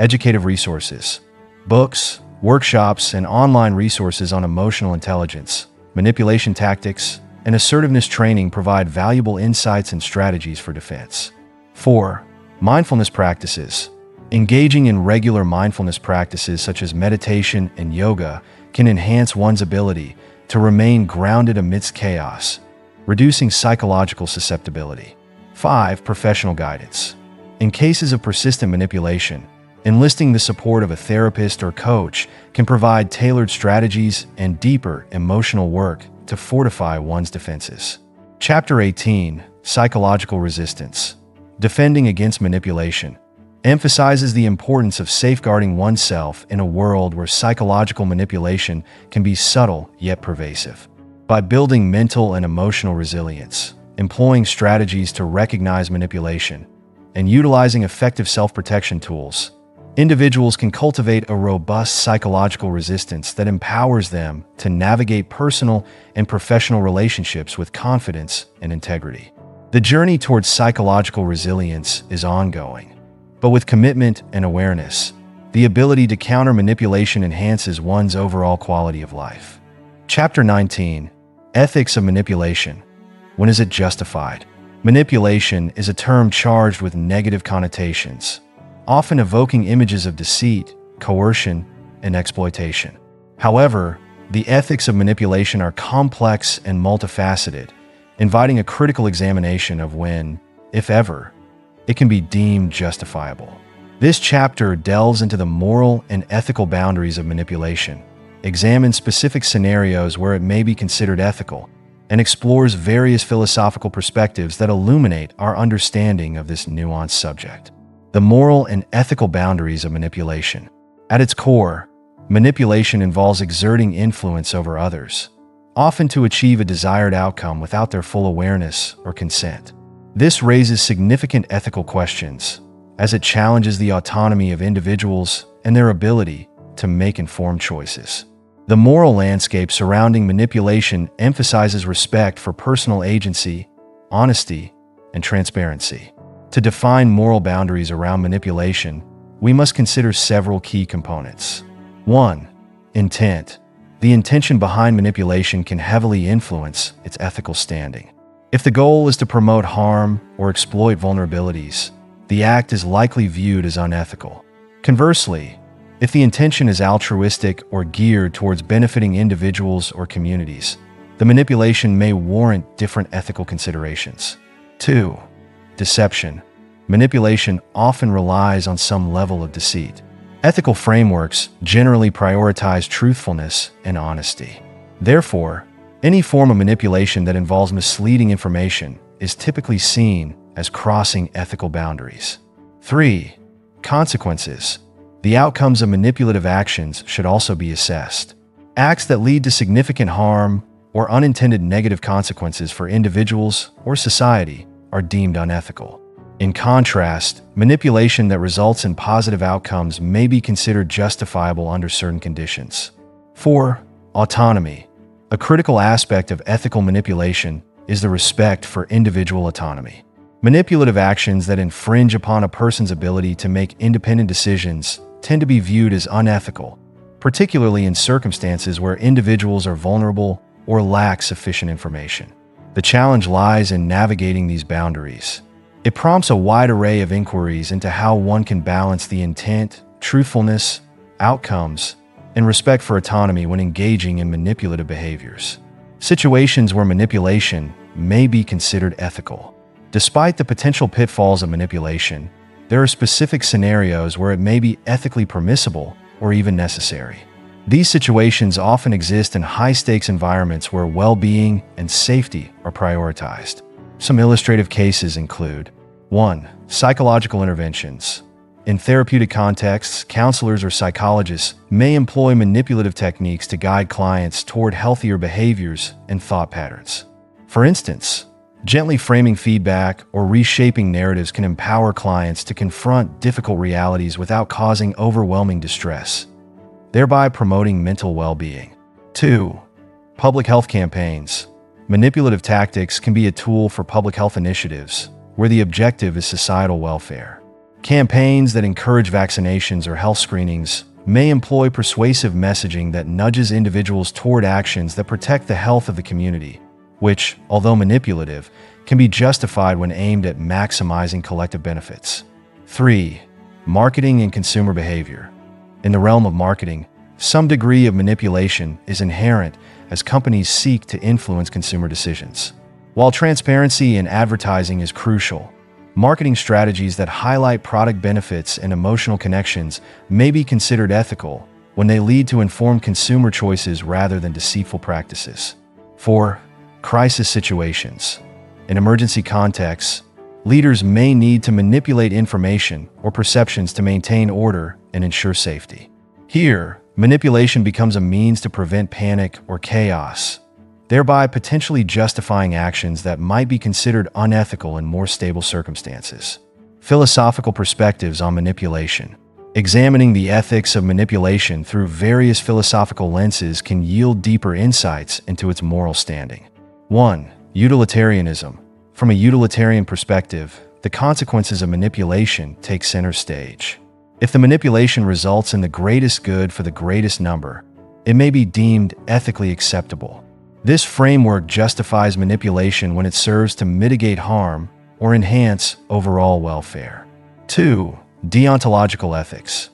Educative resources. Books, workshops, and online resources on emotional intelligence, manipulation tactics, and assertiveness training provide valuable insights and strategies for defense. 4. Mindfulness practices. Engaging in regular mindfulness practices such as meditation and yoga can enhance one's ability to remain grounded amidst chaos, reducing psychological susceptibility. 5. Professional guidance. In cases of persistent manipulation, enlisting the support of a therapist or coach can provide tailored strategies and deeper emotional work to fortify one's defenses. Chapter 18 Psychological Resistance Defending Against Manipulation emphasizes the importance of safeguarding oneself in a world where psychological manipulation can be subtle yet pervasive. By building mental and emotional resilience, employing strategies to recognize manipulation, and utilizing effective self-protection tools, individuals can cultivate a robust psychological resistance that empowers them to navigate personal and professional relationships with confidence and integrity. The journey towards psychological resilience is ongoing, but with commitment and awareness, the ability to counter manipulation enhances one's overall quality of life. Chapter 19 Ethics of Manipulation When is it justified? Manipulation is a term charged with negative connotations, often evoking images of deceit, coercion, and exploitation. However, the ethics of manipulation are complex and multifaceted, inviting a critical examination of when, if ever, it can be deemed justifiable. This chapter delves into the moral and ethical boundaries of manipulation, examines specific scenarios where it may be considered ethical, and explores various philosophical perspectives that illuminate our understanding of this nuanced subject the moral and ethical boundaries of manipulation. At its core, manipulation involves exerting influence over others, often to achieve a desired outcome without their full awareness or consent. This raises significant ethical questions, as it challenges the autonomy of individuals and their ability to make informed choices. The moral landscape surrounding manipulation emphasizes respect for personal agency, honesty, and transparency. To define moral boundaries around manipulation, we must consider several key components. 1. Intent. The intention behind manipulation can heavily influence its ethical standing. If the goal is to promote harm or exploit vulnerabilities, the act is likely viewed as unethical. Conversely, if the intention is altruistic or geared towards benefiting individuals or communities, the manipulation may warrant different ethical considerations. 2. Deception. Manipulation often relies on some level of deceit. Ethical frameworks generally prioritize truthfulness and honesty. Therefore, any form of manipulation that involves misleading information is typically seen as crossing ethical boundaries. 3. Consequences. The outcomes of manipulative actions should also be assessed. Acts that lead to significant harm or unintended negative consequences for individuals or society are deemed unethical. In contrast, manipulation that results in positive outcomes may be considered justifiable under certain conditions. 4. Autonomy. A critical aspect of ethical manipulation is the respect for individual autonomy. Manipulative actions that infringe upon a person's ability to make independent decisions tend to be viewed as unethical, particularly in circumstances where individuals are vulnerable or lack sufficient information. The challenge lies in navigating these boundaries, It prompts a wide array of inquiries into how one can balance the intent, truthfulness, outcomes, and respect for autonomy when engaging in manipulative behaviors. Situations where manipulation may be considered ethical. Despite the potential pitfalls of manipulation, there are specific scenarios where it may be ethically permissible or even necessary. These situations often exist in high stakes environments where well being and safety are prioritized. Some illustrative cases include 1. Psychological interventions. In therapeutic contexts, counselors or psychologists may employ manipulative techniques to guide clients toward healthier behaviors and thought patterns. For instance, gently framing feedback or reshaping narratives can empower clients to confront difficult realities without causing overwhelming distress, thereby promoting mental well being. 2. Public health campaigns. Manipulative tactics can be a tool for public health initiatives where the objective is societal welfare. Campaigns that encourage vaccinations or health screenings may employ persuasive messaging that nudges individuals toward actions that protect the health of the community, which, although manipulative, can be justified when aimed at maximizing collective benefits. 3. Marketing and consumer behavior. In the realm of marketing, some degree of manipulation is inherent as companies seek to influence consumer decisions. While transparency in advertising is crucial, Marketing strategies that highlight product benefits and emotional connections may be considered ethical when they lead to informed consumer choices rather than deceitful practices. 4. Crisis situations. In emergency contexts, leaders may need to manipulate information or perceptions to maintain order and ensure safety. Here, manipulation becomes a means to prevent panic or chaos, thereby potentially justifying actions that might be considered unethical in more stable circumstances. Philosophical perspectives on manipulation. Examining the ethics of manipulation through various philosophical lenses can yield deeper insights into its moral standing. 1. Utilitarianism. From a utilitarian perspective, the consequences of manipulation take center stage. If the manipulation results in the greatest good for the greatest number, it may be deemed ethically acceptable. This framework justifies manipulation when it serves to mitigate harm or enhance overall welfare. 2. Deontological ethics.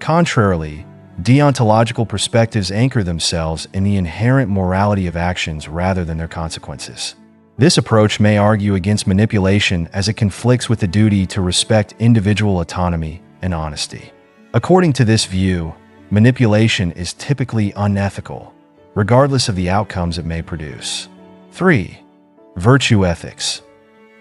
Contrarily, deontological perspectives anchor themselves in the inherent morality of actions rather than their consequences. This approach may argue against manipulation as it conflicts with the duty to respect individual autonomy and honesty. According to this view, manipulation is typically unethical regardless of the outcomes it may produce. 3. Virtue ethics.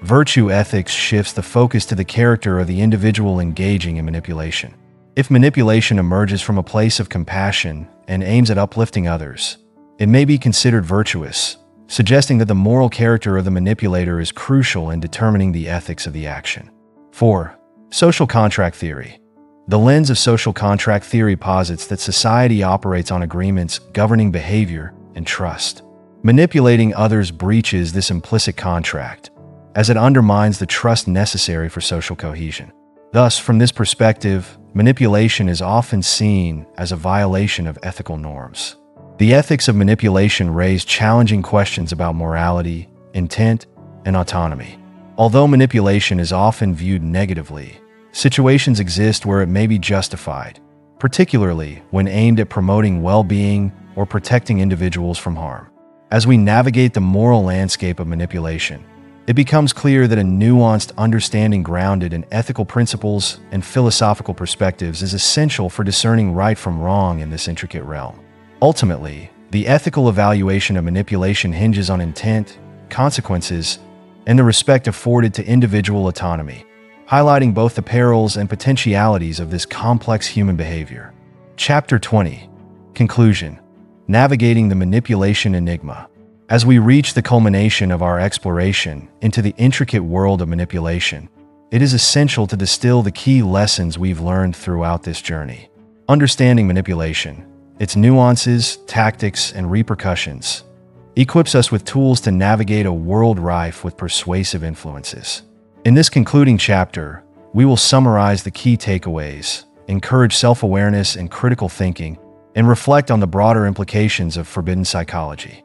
Virtue ethics shifts the focus to the character of the individual engaging in manipulation. If manipulation emerges from a place of compassion and aims at uplifting others, it may be considered virtuous, suggesting that the moral character of the manipulator is crucial in determining the ethics of the action. 4. Social contract theory. The lens of social contract theory posits that society operates on agreements governing behavior and trust. Manipulating others breaches this implicit contract, as it undermines the trust necessary for social cohesion. Thus, from this perspective, manipulation is often seen as a violation of ethical norms. The ethics of manipulation raise challenging questions about morality, intent, and autonomy. Although manipulation is often viewed negatively, Situations exist where it may be justified, particularly when aimed at promoting well being or protecting individuals from harm. As we navigate the moral landscape of manipulation, it becomes clear that a nuanced understanding grounded in ethical principles and philosophical perspectives is essential for discerning right from wrong in this intricate realm. Ultimately, the ethical evaluation of manipulation hinges on intent, consequences, and the respect afforded to individual autonomy highlighting both the perils and potentialities of this complex human behavior. Chapter 20 Conclusion Navigating the Manipulation Enigma. As we reach the culmination of our exploration into the intricate world of manipulation, it is essential to distill the key lessons we've learned throughout this journey. Understanding manipulation, its nuances, tactics, and repercussions, equips us with tools to navigate a world rife with persuasive influences. In this concluding chapter, we will summarize the key takeaways, encourage self awareness and critical thinking, and reflect on the broader implications of forbidden psychology.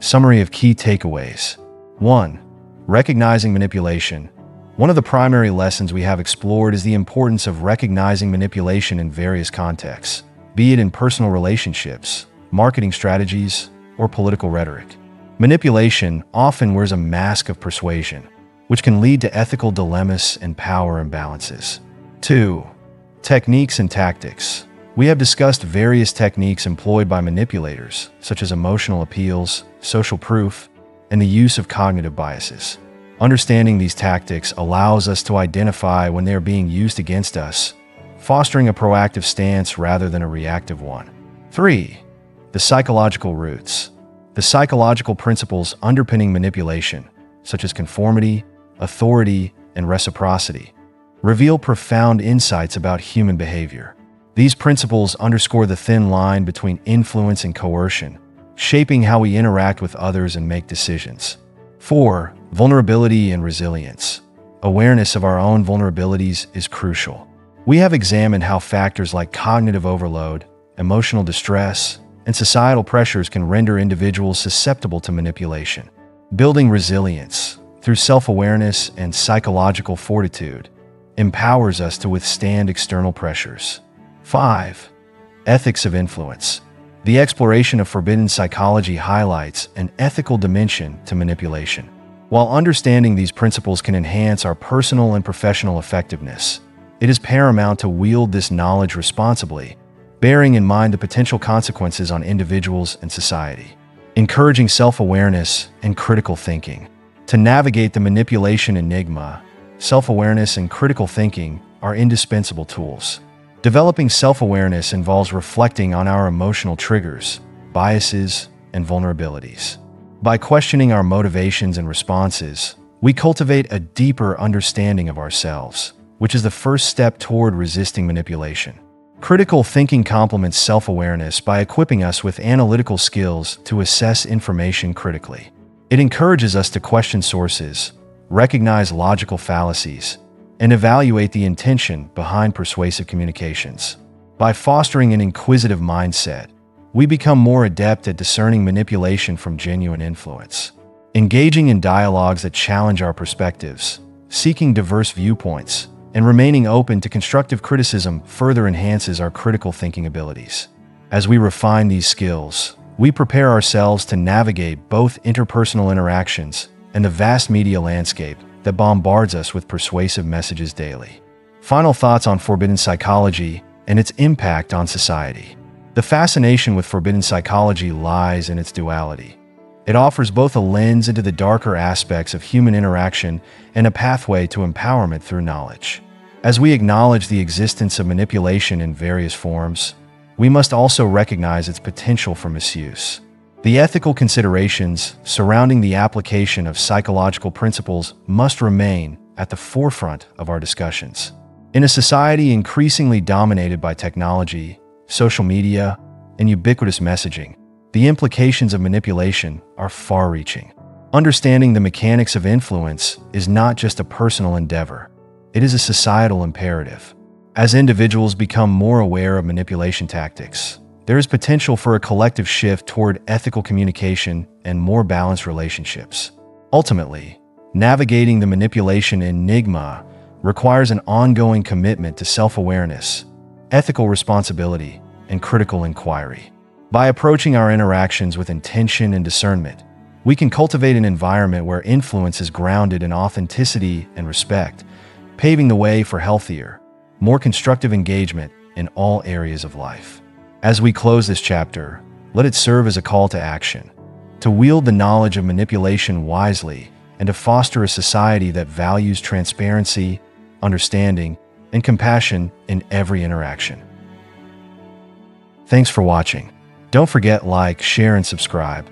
Summary of key takeaways 1. Recognizing manipulation. One of the primary lessons we have explored is the importance of recognizing manipulation in various contexts, be it in personal relationships, marketing strategies, or political rhetoric. Manipulation often wears a mask of persuasion, which can lead to ethical dilemmas and power imbalances. 2. Techniques and tactics. We have discussed various techniques employed by manipulators, such as emotional appeals, social proof, and the use of cognitive biases. Understanding these tactics allows us to identify when they are being used against us, fostering a proactive stance rather than a reactive one. 3. The psychological roots. The psychological principles underpinning manipulation, such as conformity, authority, and reciprocity, reveal profound insights about human behavior. These principles underscore the thin line between influence and coercion, shaping how we interact with others and make decisions. 4. Vulnerability and resilience. Awareness of our own vulnerabilities is crucial. We have examined how factors like cognitive overload, emotional distress, and societal pressures can render individuals susceptible to manipulation. Building resilience through self awareness and psychological fortitude empowers us to withstand external pressures. 5. Ethics of influence. The exploration of forbidden psychology highlights an ethical dimension to manipulation. While understanding these principles can enhance our personal and professional effectiveness, it is paramount to wield this knowledge responsibly, bearing in mind the potential consequences on individuals and society. Encouraging self awareness and critical thinking. To navigate the manipulation enigma, self awareness and critical thinking are indispensable tools. Developing self awareness involves reflecting on our emotional triggers, biases, and vulnerabilities. By questioning our motivations and responses, we cultivate a deeper understanding of ourselves, which is the first step toward resisting manipulation. Critical thinking complements self awareness by equipping us with analytical skills to assess information critically. It encourages us to question sources, recognize logical fallacies, and evaluate the intention behind persuasive communications. By fostering an inquisitive mindset, we become more adept at discerning manipulation from genuine influence. Engaging in dialogues that challenge our perspectives, seeking diverse viewpoints, and remaining open to constructive criticism further enhances our critical thinking abilities. As we refine these skills, we prepare ourselves to navigate both interpersonal interactions and the vast media landscape that bombards us with persuasive messages daily. Final thoughts on forbidden psychology and its impact on society. The fascination with forbidden psychology lies in its duality. It offers both a lens into the darker aspects of human interaction and a pathway to empowerment through knowledge. As we acknowledge the existence of manipulation in various forms, we must also recognize its potential for misuse. The ethical considerations surrounding the application of psychological principles must remain at the forefront of our discussions. In a society increasingly dominated by technology, social media, and ubiquitous messaging, the implications of manipulation are far reaching. Understanding the mechanics of influence is not just a personal endeavor, it is a societal imperative. As individuals become more aware of manipulation tactics, there is potential for a collective shift toward ethical communication and more balanced relationships. Ultimately, navigating the manipulation enigma requires an ongoing commitment to self awareness, ethical responsibility, and critical inquiry. By approaching our interactions with intention and discernment, we can cultivate an environment where influence is grounded in authenticity and respect, paving the way for healthier, more constructive engagement in all areas of life. As we close this chapter, let it serve as a call to action, to wield the knowledge of manipulation wisely, and to foster a society that values transparency, understanding, and compassion in every interaction. Thanks for watching. Don't forget like, share, and subscribe.